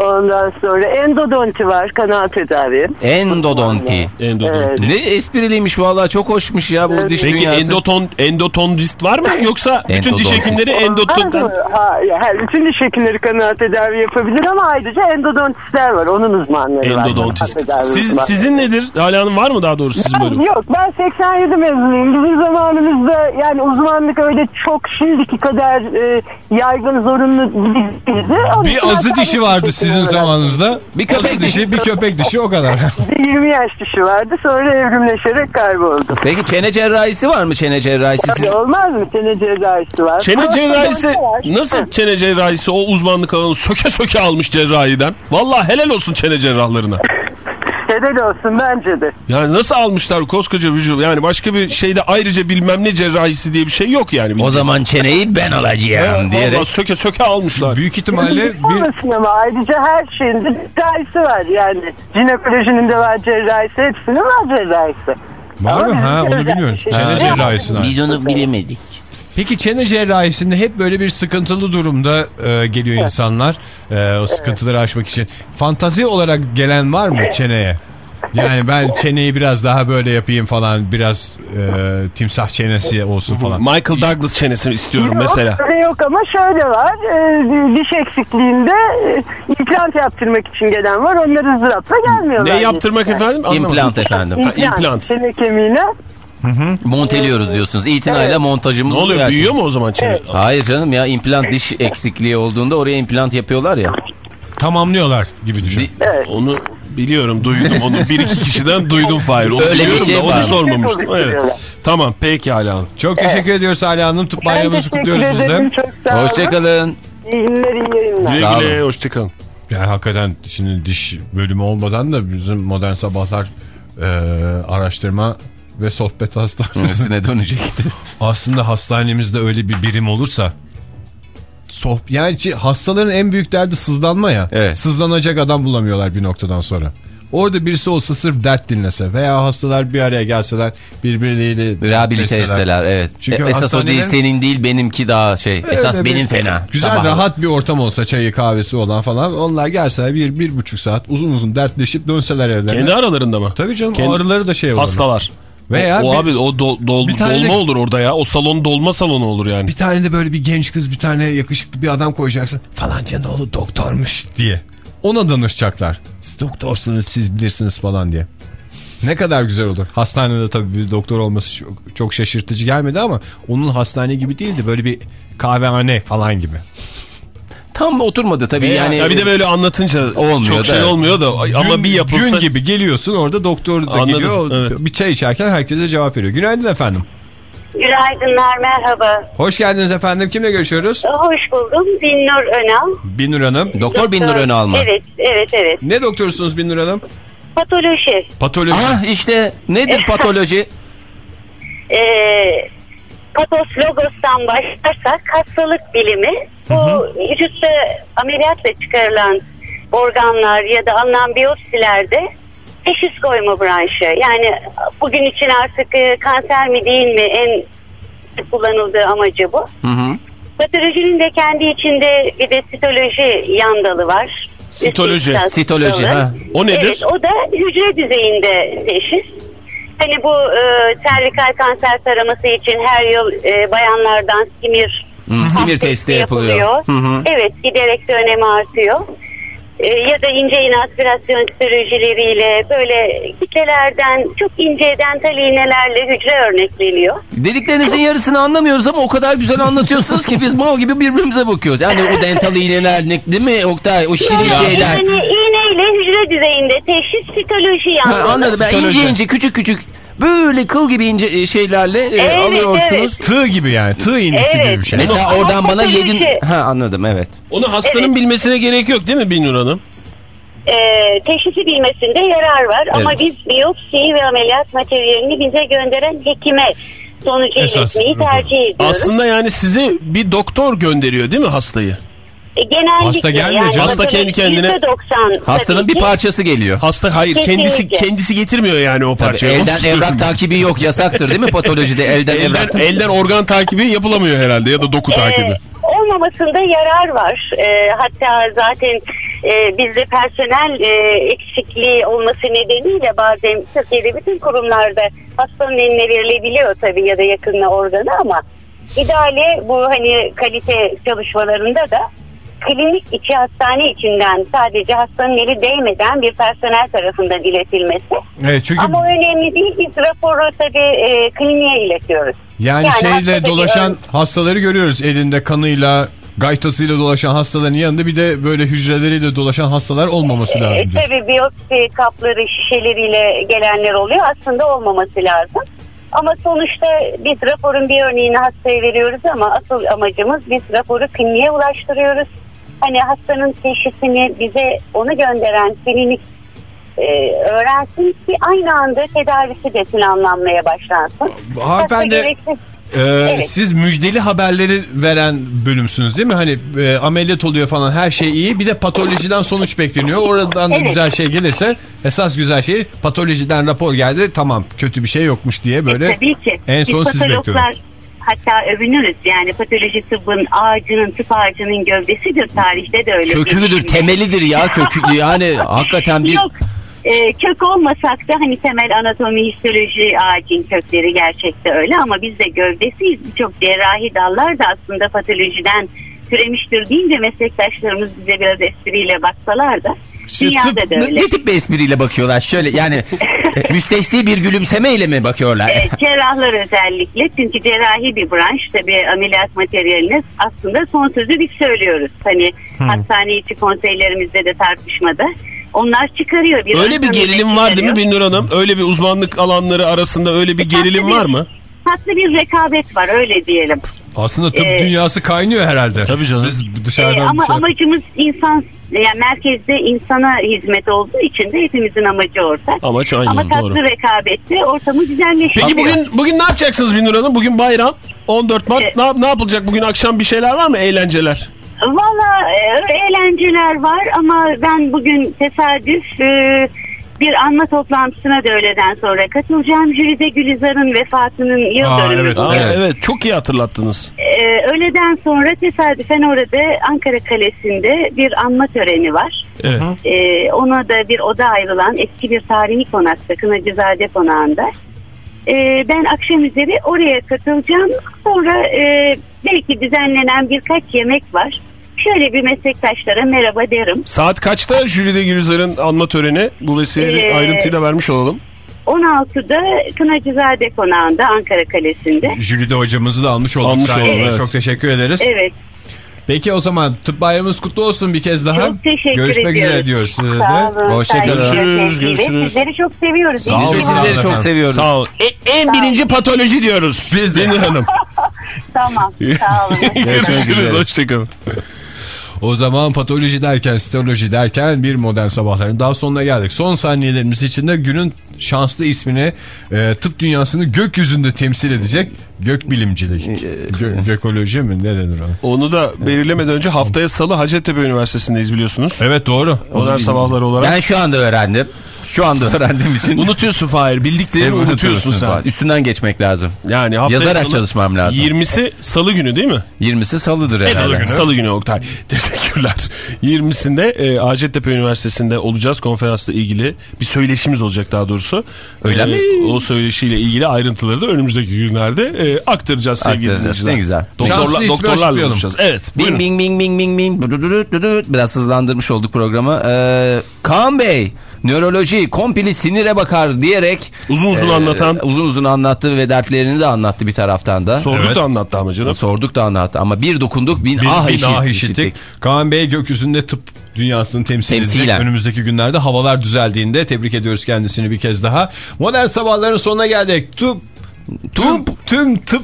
[SPEAKER 13] Ondan sonra endodonti var. Kanal tedavi.
[SPEAKER 4] Endodonti.
[SPEAKER 5] Endodonti.
[SPEAKER 4] Ne espriliymiş vallahi çok hoşmuş ya bu diş
[SPEAKER 5] Peki
[SPEAKER 4] dünyası.
[SPEAKER 5] endoton endotondist var mı yoksa bütün diş
[SPEAKER 4] Endodontist.
[SPEAKER 5] hekimleri
[SPEAKER 13] Var
[SPEAKER 5] endotondan
[SPEAKER 13] mı? Ha, ya, her, bütün diş hekimleri kanal tedavi yapabilir ama ayrıca endodontistler var. Onun uzmanları var.
[SPEAKER 5] endodontist.
[SPEAKER 13] Kanal tedavi
[SPEAKER 5] Siz
[SPEAKER 13] uzmanları.
[SPEAKER 5] sizin nedir? Hale Hanım var mı daha doğrusu sizin bölüm?
[SPEAKER 13] Yok ben 87 mezunuyum. Bizim zamanımızda yani uzmanlık öyle çok şimdiki kadar e, yaygın zorunlu değildi.
[SPEAKER 2] Bir azı dişi vardı sizin
[SPEAKER 13] olarak
[SPEAKER 2] zamanınızda.
[SPEAKER 4] Bir köpek
[SPEAKER 2] dişi, bir köpek dişi o kadar.
[SPEAKER 13] bir 20 yaş dişi vardı sonra evrimleşerek kayboldu.
[SPEAKER 4] Peki çene cerrahisi var mı çene cerrahisi? Siz...
[SPEAKER 13] Olmaz mı? Çene cerrahisi var.
[SPEAKER 5] Çene
[SPEAKER 13] Ama
[SPEAKER 5] cerrahisi nasıl çene cerrahisi o uzmanlık alanı söke söke almış cerrahiden. Vallahi helal olsun çene cerrahlarına.
[SPEAKER 13] Helal olsun bence de.
[SPEAKER 5] Yani nasıl almışlar koskoca vücut yani başka bir şeyde ayrıca bilmem ne cerrahisi diye bir şey yok yani.
[SPEAKER 4] O zaman çeneyi ben alacağım
[SPEAKER 5] Vallahi
[SPEAKER 4] diyerek.
[SPEAKER 5] söke söke almışlar.
[SPEAKER 2] Büyük ihtimalle bir
[SPEAKER 13] ama ayrıca her şeyin de cerrahisi var yani. Jinekolojinin de var cerrahisi, hepsinin var cerrahisi.
[SPEAKER 2] var mı? Ha onu bilmiyorum. Çene
[SPEAKER 13] Ha.
[SPEAKER 2] cerrahisine.
[SPEAKER 4] Biz onu bilemedik.
[SPEAKER 2] Peki çene cerrahisinde hep böyle bir sıkıntılı durumda e, geliyor insanlar. E, o sıkıntıları aşmak için. Fantazi olarak gelen var mı çeneye? Yani ben çeneyi biraz daha böyle yapayım falan. Biraz e, timsah çenesi olsun falan.
[SPEAKER 5] Michael Douglas çenesini istiyorum
[SPEAKER 13] Yok,
[SPEAKER 5] mesela.
[SPEAKER 13] öyle yok ama şöyle var. E, diş eksikliğinde e, implant yaptırmak için gelen var. Onlar ızdırapla gelmiyorlar.
[SPEAKER 5] Ne yaptırmak efendim? Anlamadım.
[SPEAKER 4] İmplant efendim.
[SPEAKER 5] Ha, implant.
[SPEAKER 13] Çene kemiğine.
[SPEAKER 4] Monteliyoruz diyorsunuz. İtinayla montajımız.
[SPEAKER 5] Ne oluyor
[SPEAKER 4] gerçekten.
[SPEAKER 5] büyüyor mu o zaman çene?
[SPEAKER 4] Hayır canım ya implant diş eksikliği olduğunda oraya implant yapıyorlar ya.
[SPEAKER 2] Tamamlıyorlar gibi düşün.
[SPEAKER 4] Di-
[SPEAKER 5] Onu biliyorum duydum onu bir iki kişiden duydum Fahir. Onu
[SPEAKER 4] Öyle bir şey
[SPEAKER 5] da onu
[SPEAKER 4] var.
[SPEAKER 5] sormamıştım. Evet. Tamam peki hala Hanım.
[SPEAKER 2] Çok teşekkür ediyoruz Salih Hanım. Tıp bayramınızı kutluyoruz biz de.
[SPEAKER 4] Hoşçakalın.
[SPEAKER 13] İyi günler, iyi yayınlar.
[SPEAKER 5] Güle güle hoşçakalın.
[SPEAKER 2] Yani hakikaten şimdi diş bölümü olmadan da bizim modern sabahlar e, araştırma ve sohbet hastanesi.
[SPEAKER 4] Üstüne dönecekti.
[SPEAKER 2] Aslında hastanemizde öyle bir birim olursa soh yani ki hastaların en büyük derdi sızlanma ya.
[SPEAKER 4] Evet.
[SPEAKER 2] Sızlanacak adam bulamıyorlar bir noktadan sonra. Orada birisi olsa sırf dert dinlese veya hastalar bir araya gelseler birbirleriyle
[SPEAKER 4] Rehabilite etseler evet.
[SPEAKER 2] Çünkü
[SPEAKER 4] E, Esas o değil
[SPEAKER 2] hastanelerin-
[SPEAKER 4] senin değil benimki daha şey. Esas
[SPEAKER 2] Öyle bir
[SPEAKER 4] benim fena.
[SPEAKER 2] Güzel
[SPEAKER 4] Sabah-
[SPEAKER 2] rahat bir ortam olsa çayı kahvesi olan falan. Onlar gelseler bir, bir buçuk saat uzun uzun dertleşip dönseler evlerine.
[SPEAKER 5] Kendi aralarında mı?
[SPEAKER 2] Tabii canım
[SPEAKER 5] Kendi-
[SPEAKER 2] ağrıları da şey olur.
[SPEAKER 5] Hastalar.
[SPEAKER 2] Veya
[SPEAKER 5] o, o
[SPEAKER 2] bir-
[SPEAKER 5] abi o do- dol-
[SPEAKER 2] bir tane de-
[SPEAKER 5] dolma olur orada ya. O salon dolma salonu olur yani.
[SPEAKER 2] Bir tane de böyle bir genç kız bir tane yakışıklı bir adam koyacaksın. Falanca ne oğlu doktormuş diye. Ona danışacaklar. Siz doktorsunuz siz bilirsiniz falan diye. Ne kadar güzel olur. Hastanede tabii bir doktor olması çok, çok şaşırtıcı gelmedi ama onun hastane gibi değildi. Böyle bir kahvehane falan gibi.
[SPEAKER 4] Tam oturmadı tabii yani.
[SPEAKER 5] Ya bir de böyle anlatınca
[SPEAKER 4] Olmuyor
[SPEAKER 5] çok
[SPEAKER 4] da,
[SPEAKER 5] şey
[SPEAKER 4] evet.
[SPEAKER 5] olmuyor da ama
[SPEAKER 2] Gün-
[SPEAKER 5] bir yapılsa.
[SPEAKER 2] Gün gibi geliyorsun orada doktor da
[SPEAKER 5] Anladım,
[SPEAKER 2] geliyor.
[SPEAKER 5] evet.
[SPEAKER 2] Bir çay içerken herkese cevap veriyor. Günaydın efendim.
[SPEAKER 14] Günaydınlar, merhaba.
[SPEAKER 2] Hoş geldiniz efendim. Kimle görüşüyoruz?
[SPEAKER 14] Hoş buldum. Binnur Önal.
[SPEAKER 2] Binur Hanım.
[SPEAKER 4] Doktor Binnur Önal mı?
[SPEAKER 14] Evet, evet, evet.
[SPEAKER 2] Ne doktorsunuz Binur Hanım?
[SPEAKER 14] Patoloji.
[SPEAKER 2] Patoloji.
[SPEAKER 4] Ah işte nedir patoloji?
[SPEAKER 14] Ee, patos logostan başlarsak hastalık bilimi bu vücutta ameliyatla çıkarılan organlar ya da alınan biyopsilerde teşhis koyma branşı. Yani bugün için artık e, kanser mi değil mi en kullanıldığı amacı bu.
[SPEAKER 4] Hı hı.
[SPEAKER 14] Patolojinin de kendi içinde bir de sitoloji yan dalı var.
[SPEAKER 5] Sitoloji.
[SPEAKER 4] Sitoloji,
[SPEAKER 14] dalı.
[SPEAKER 4] ha.
[SPEAKER 5] O nedir?
[SPEAKER 14] Evet, o da hücre düzeyinde teşhis. Hani bu e, servikal kanser taraması için her yıl e, bayanlardan simir
[SPEAKER 4] Hı, simir testi yapılıyor. Hı hı.
[SPEAKER 14] Evet giderek de önemi artıyor. E, ya da ince iğne aspirasyon sürücüleriyle böyle kitlelerden çok ince dental iğnelerle hücre örnekleniyor.
[SPEAKER 4] Dediklerinizin yarısını anlamıyoruz ama o kadar güzel anlatıyorsunuz ki biz mal gibi birbirimize bakıyoruz. Yani o dental iğneler ne, değil mi Oktay? O şirin
[SPEAKER 14] Yani
[SPEAKER 4] şeyler.
[SPEAKER 14] Yani iğneyle hücre düzeyinde teşhis sitoloji
[SPEAKER 4] Ha,
[SPEAKER 14] yalnız.
[SPEAKER 4] anladım ben ince ince küçük küçük böyle kıl gibi ince e, şeylerle e,
[SPEAKER 14] Evet,
[SPEAKER 4] alıyorsunuz.
[SPEAKER 2] Tığ gibi yani. Tığ iğnesi
[SPEAKER 14] Evet.
[SPEAKER 2] gibi bir şey.
[SPEAKER 4] Mesela
[SPEAKER 14] Ama
[SPEAKER 4] oradan bana yedin. Ha anladım evet.
[SPEAKER 5] Onu hastanın bilmesine gerek yok değil mi Binur Hanım?
[SPEAKER 14] e, teşhisi bilmesinde yarar var. Ama
[SPEAKER 4] Evet.
[SPEAKER 14] biz biyopsiyi ve ameliyat materyalini bize gönderen hekime sonucu
[SPEAKER 2] Esas.
[SPEAKER 14] iletmeyi tercih ediyoruz.
[SPEAKER 5] Aslında yani size bir doktor gönderiyor değil mi hastayı?
[SPEAKER 14] E, genellikle
[SPEAKER 2] Hasta gelmiyor
[SPEAKER 14] yani
[SPEAKER 2] canım.
[SPEAKER 5] Hasta kendi kendine-
[SPEAKER 14] %90
[SPEAKER 4] Hastanın bir parçası geliyor.
[SPEAKER 5] Hasta hayır
[SPEAKER 14] Kesinlikle.
[SPEAKER 5] kendisi kendisi getirmiyor yani o
[SPEAKER 4] Tabii,
[SPEAKER 5] parçayı.
[SPEAKER 4] elden evrak takibi yok yasaktır değil mi patolojide elden, evrak
[SPEAKER 5] elden, elden organ takibi yapılamıyor herhalde ya da doku takibi.
[SPEAKER 14] Ee, olmamasında yarar var. Ee, hatta zaten e, bizde personel e, eksikliği olması nedeniyle bazen Türkiye'de bütün kurumlarda hastanın eline verilebiliyor tabii ya da yakınına organı ama ideali bu hani kalite çalışmalarında da klinik içi hastane içinden sadece hastanın eli değmeden bir personel tarafından iletilmesi.
[SPEAKER 2] Evet çünkü
[SPEAKER 14] Ama önemli değil. Biz raporu tabii e, kliniğe iletiyoruz.
[SPEAKER 2] yani,
[SPEAKER 14] Yani
[SPEAKER 2] şeyle dolaşan
[SPEAKER 14] ön-
[SPEAKER 2] hastaları görüyoruz. Elinde kanıyla, gaytasıyla dolaşan hastaların yanında bir de böyle hücreleriyle dolaşan hastalar olmaması
[SPEAKER 14] E,
[SPEAKER 2] lazım. diyor.
[SPEAKER 14] tabii biyopsi kapları şişeleriyle gelenler oluyor. Aslında olmaması lazım. Ama sonuçta biz raporun bir örneğini hastaya veriyoruz ama asıl amacımız biz raporu kliniğe ulaştırıyoruz. Hani hastanın teşhisini bize onu gönderen klinik e, öğrensin ki aynı anda tedavisi de planlanmaya başlansın.
[SPEAKER 2] Hanımefendi,
[SPEAKER 14] gereksiz-
[SPEAKER 2] Ee,
[SPEAKER 14] Evet.
[SPEAKER 2] Siz müjdeli haberleri veren bölümsünüz değil mi? Hani e, ameliyat oluyor falan her şey iyi. Bir de patolojiden sonuç bekleniyor. Oradan da
[SPEAKER 14] Evet.
[SPEAKER 2] güzel şey gelirse esas güzel şey patolojiden rapor geldi. Tamam kötü bir şey yokmuş diye böyle
[SPEAKER 14] Tabii ki.
[SPEAKER 2] en
[SPEAKER 14] Biz
[SPEAKER 2] son siz
[SPEAKER 14] patologlar
[SPEAKER 2] bekliyorsunuz.
[SPEAKER 14] Hatta övünürüz yani patoloji tıbbın ağacının tıp ağacının gövdesidir tarihte de öyle.
[SPEAKER 4] köküdür temelidir ya kökü yani hakikaten bir
[SPEAKER 14] Yok e, kök olmasak da hani temel anatomi histoloji ağacın kökleri gerçekte öyle ama biz de gövdesiyiz. Birçok cerrahi dallar da aslında patolojiden türemiştir deyince meslektaşlarımız bize biraz espriyle baksalar da dünyada da öyle.
[SPEAKER 4] ne tip bir espriyle bakıyorlar şöyle yani e, müstehsi bir gülümsemeyle mi bakıyorlar?
[SPEAKER 14] Evet, cerrahlar özellikle çünkü cerrahi bir branş tabii ameliyat materyalini aslında son sözü biz söylüyoruz. Hani hastane içi konseylerimizde de tartışmada onlar çıkarıyor. Bir
[SPEAKER 5] Öyle bir gerilim var değil mi. Binur Hanım? Öyle bir uzmanlık alanları arasında öyle bir gerilim
[SPEAKER 14] Tatlı
[SPEAKER 5] var mı?
[SPEAKER 14] Tatlı bir rekabet var öyle diyelim.
[SPEAKER 2] Aslında tıp
[SPEAKER 14] Ee,
[SPEAKER 2] dünyası kaynıyor herhalde.
[SPEAKER 5] Tabii canım.
[SPEAKER 2] Biz
[SPEAKER 14] Ee,
[SPEAKER 2] dışarıdan
[SPEAKER 14] ama
[SPEAKER 2] bir şey-
[SPEAKER 14] amacımız insan yani merkezde insana hizmet olduğu için de hepimizin amacı ortak.
[SPEAKER 5] Amaç aynı,
[SPEAKER 14] Ama tatlı
[SPEAKER 5] doğru.
[SPEAKER 14] rekabette ortamı güzelleştiriyor.
[SPEAKER 5] Peki bugün bugün ne yapacaksınız Binur Hanım? Bugün bayram. 14 Mart.
[SPEAKER 14] Evet.
[SPEAKER 5] Ne, ne yapılacak bugün akşam bir şeyler var mı? Eğlenceler.
[SPEAKER 14] Valla e, eğlenceler var ama ben bugün tesadüf e, bir anma toplantısına da öğleden sonra katılacağım. Jüride Gülizar'ın vefatının yıl
[SPEAKER 2] Aa,
[SPEAKER 14] dönümü.
[SPEAKER 2] evet,
[SPEAKER 5] Aa,
[SPEAKER 2] Evet.
[SPEAKER 5] evet. çok iyi hatırlattınız.
[SPEAKER 14] E, öğleden sonra tesadüfen orada Ankara Kalesi'nde bir anma töreni var.
[SPEAKER 5] Evet.
[SPEAKER 14] E, ona da bir oda ayrılan eski bir tarihi konakta Kınacızade Konağı'nda. E, ben akşam üzeri oraya katılacağım. Sonra e, belki düzenlenen birkaç yemek var. Şöyle bir meslektaşlara merhaba derim.
[SPEAKER 5] Saat kaçta Jülide Gülizar'ın anma töreni? Bu vesileyle
[SPEAKER 14] Ee,
[SPEAKER 5] ayrıntıyı da vermiş olalım.
[SPEAKER 14] 16'da Kınacızade Konağı'nda Ankara Kalesi'nde.
[SPEAKER 2] Jülide hocamızı da almış olduk.
[SPEAKER 5] Almış olduk, evet.
[SPEAKER 2] Çok teşekkür ederiz.
[SPEAKER 14] Evet.
[SPEAKER 2] Peki o zaman tıp bayramımız kutlu olsun bir kez daha.
[SPEAKER 14] Çok teşekkür
[SPEAKER 2] Görüşmek
[SPEAKER 14] ediyoruz.
[SPEAKER 2] üzere diyoruz size de.
[SPEAKER 14] Sağ olun.
[SPEAKER 4] Hoşçakalın.
[SPEAKER 5] Görüşürüz, görüşürüz.
[SPEAKER 14] Sizleri çok seviyoruz.
[SPEAKER 2] Sağ olun.
[SPEAKER 4] Biz sizleri çok seviyoruz.
[SPEAKER 5] Sağ ol. E, en birinci patoloji diyoruz.
[SPEAKER 2] Biz de.
[SPEAKER 5] Denir Hanım.
[SPEAKER 14] Tamam. Sağ olun.
[SPEAKER 2] Görüşmek üzere.
[SPEAKER 5] Hoşçakalın.
[SPEAKER 2] O zaman patoloji derken, sitoloji derken bir modern sabahların daha sonuna geldik. Son saniyelerimiz içinde günün şanslı ismini e, tıp dünyasını gökyüzünde temsil edecek gökbilimcilik. Gö gökoloji mi? Ne denir o?
[SPEAKER 5] Onu da belirlemeden önce haftaya salı Hacettepe Üniversitesi'ndeyiz biliyorsunuz.
[SPEAKER 2] Evet doğru.
[SPEAKER 5] Modern sabahlar olarak.
[SPEAKER 4] Ben şu anda öğrendim. Şu anda öğrendiğim için.
[SPEAKER 5] Unutuyorsun Fahir. Bildiklerini
[SPEAKER 4] Evet,
[SPEAKER 5] unutuyorsun sen.
[SPEAKER 4] falan. Üstünden geçmek lazım.
[SPEAKER 5] Yani
[SPEAKER 4] Yazarak
[SPEAKER 5] salı-
[SPEAKER 4] çalışmam lazım.
[SPEAKER 5] 20'si salı günü değil mi?
[SPEAKER 4] 20'si salıdır herhalde.
[SPEAKER 5] Salı günü. Salı günü Oktay. Teşekkürler. 20'sinde e, Hacettepe Üniversitesi'nde olacağız. Konferansla ilgili bir söyleşimiz olacak daha doğrusu.
[SPEAKER 4] Öyle
[SPEAKER 5] E,
[SPEAKER 4] mi?
[SPEAKER 5] O söyleşiyle ilgili ayrıntıları da önümüzdeki günlerde e, aktaracağız sevgili
[SPEAKER 4] Aktaracağız. Ne güzel.
[SPEAKER 5] Doktorla, doktorlarla buluşacağız. Evet.
[SPEAKER 4] Bing bing bing bing bing bing. Biraz hızlandırmış olduk programı. Ee, Kaan Bey nöroloji kompili sinire bakar diyerek
[SPEAKER 5] Uzun uzun
[SPEAKER 4] e,
[SPEAKER 5] anlatan.
[SPEAKER 4] uzun uzun anlattı ve dertlerini de anlattı bir taraftan da.
[SPEAKER 5] Sorduk
[SPEAKER 2] Evet.
[SPEAKER 5] da anlattı ama canım.
[SPEAKER 4] Sorduk da anlattı ama bir dokunduk bin,
[SPEAKER 2] Bir,
[SPEAKER 4] ah,
[SPEAKER 2] bir
[SPEAKER 4] işit,
[SPEAKER 2] ah
[SPEAKER 4] işittik.
[SPEAKER 2] işittik. Kaan Bey gökyüzünde tıp dünyasını temsil edecek.
[SPEAKER 4] Temsilen.
[SPEAKER 2] Önümüzdeki günlerde havalar düzeldiğinde tebrik ediyoruz kendisini bir kez daha. Modern sabahların sonuna geldik. Tıp, tıp, tüm tıp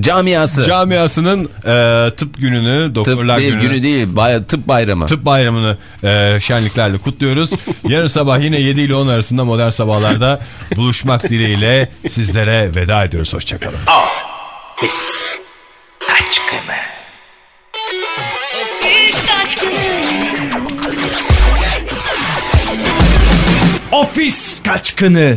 [SPEAKER 4] Camiası.
[SPEAKER 2] camiasının e, tıp gününü,
[SPEAKER 4] tıp
[SPEAKER 2] doktorlar
[SPEAKER 4] değil,
[SPEAKER 2] gününü,
[SPEAKER 4] günü değil bay- tıp bayramı.
[SPEAKER 2] tıp bayramını e, şenliklerle kutluyoruz. Yarın sabah yine 7 ile 10 arasında modern sabahlarda buluşmak dileğiyle sizlere veda ediyoruz. Hoşçakalın.
[SPEAKER 3] Pis. Aşkımı.
[SPEAKER 10] Ofis kaçkını.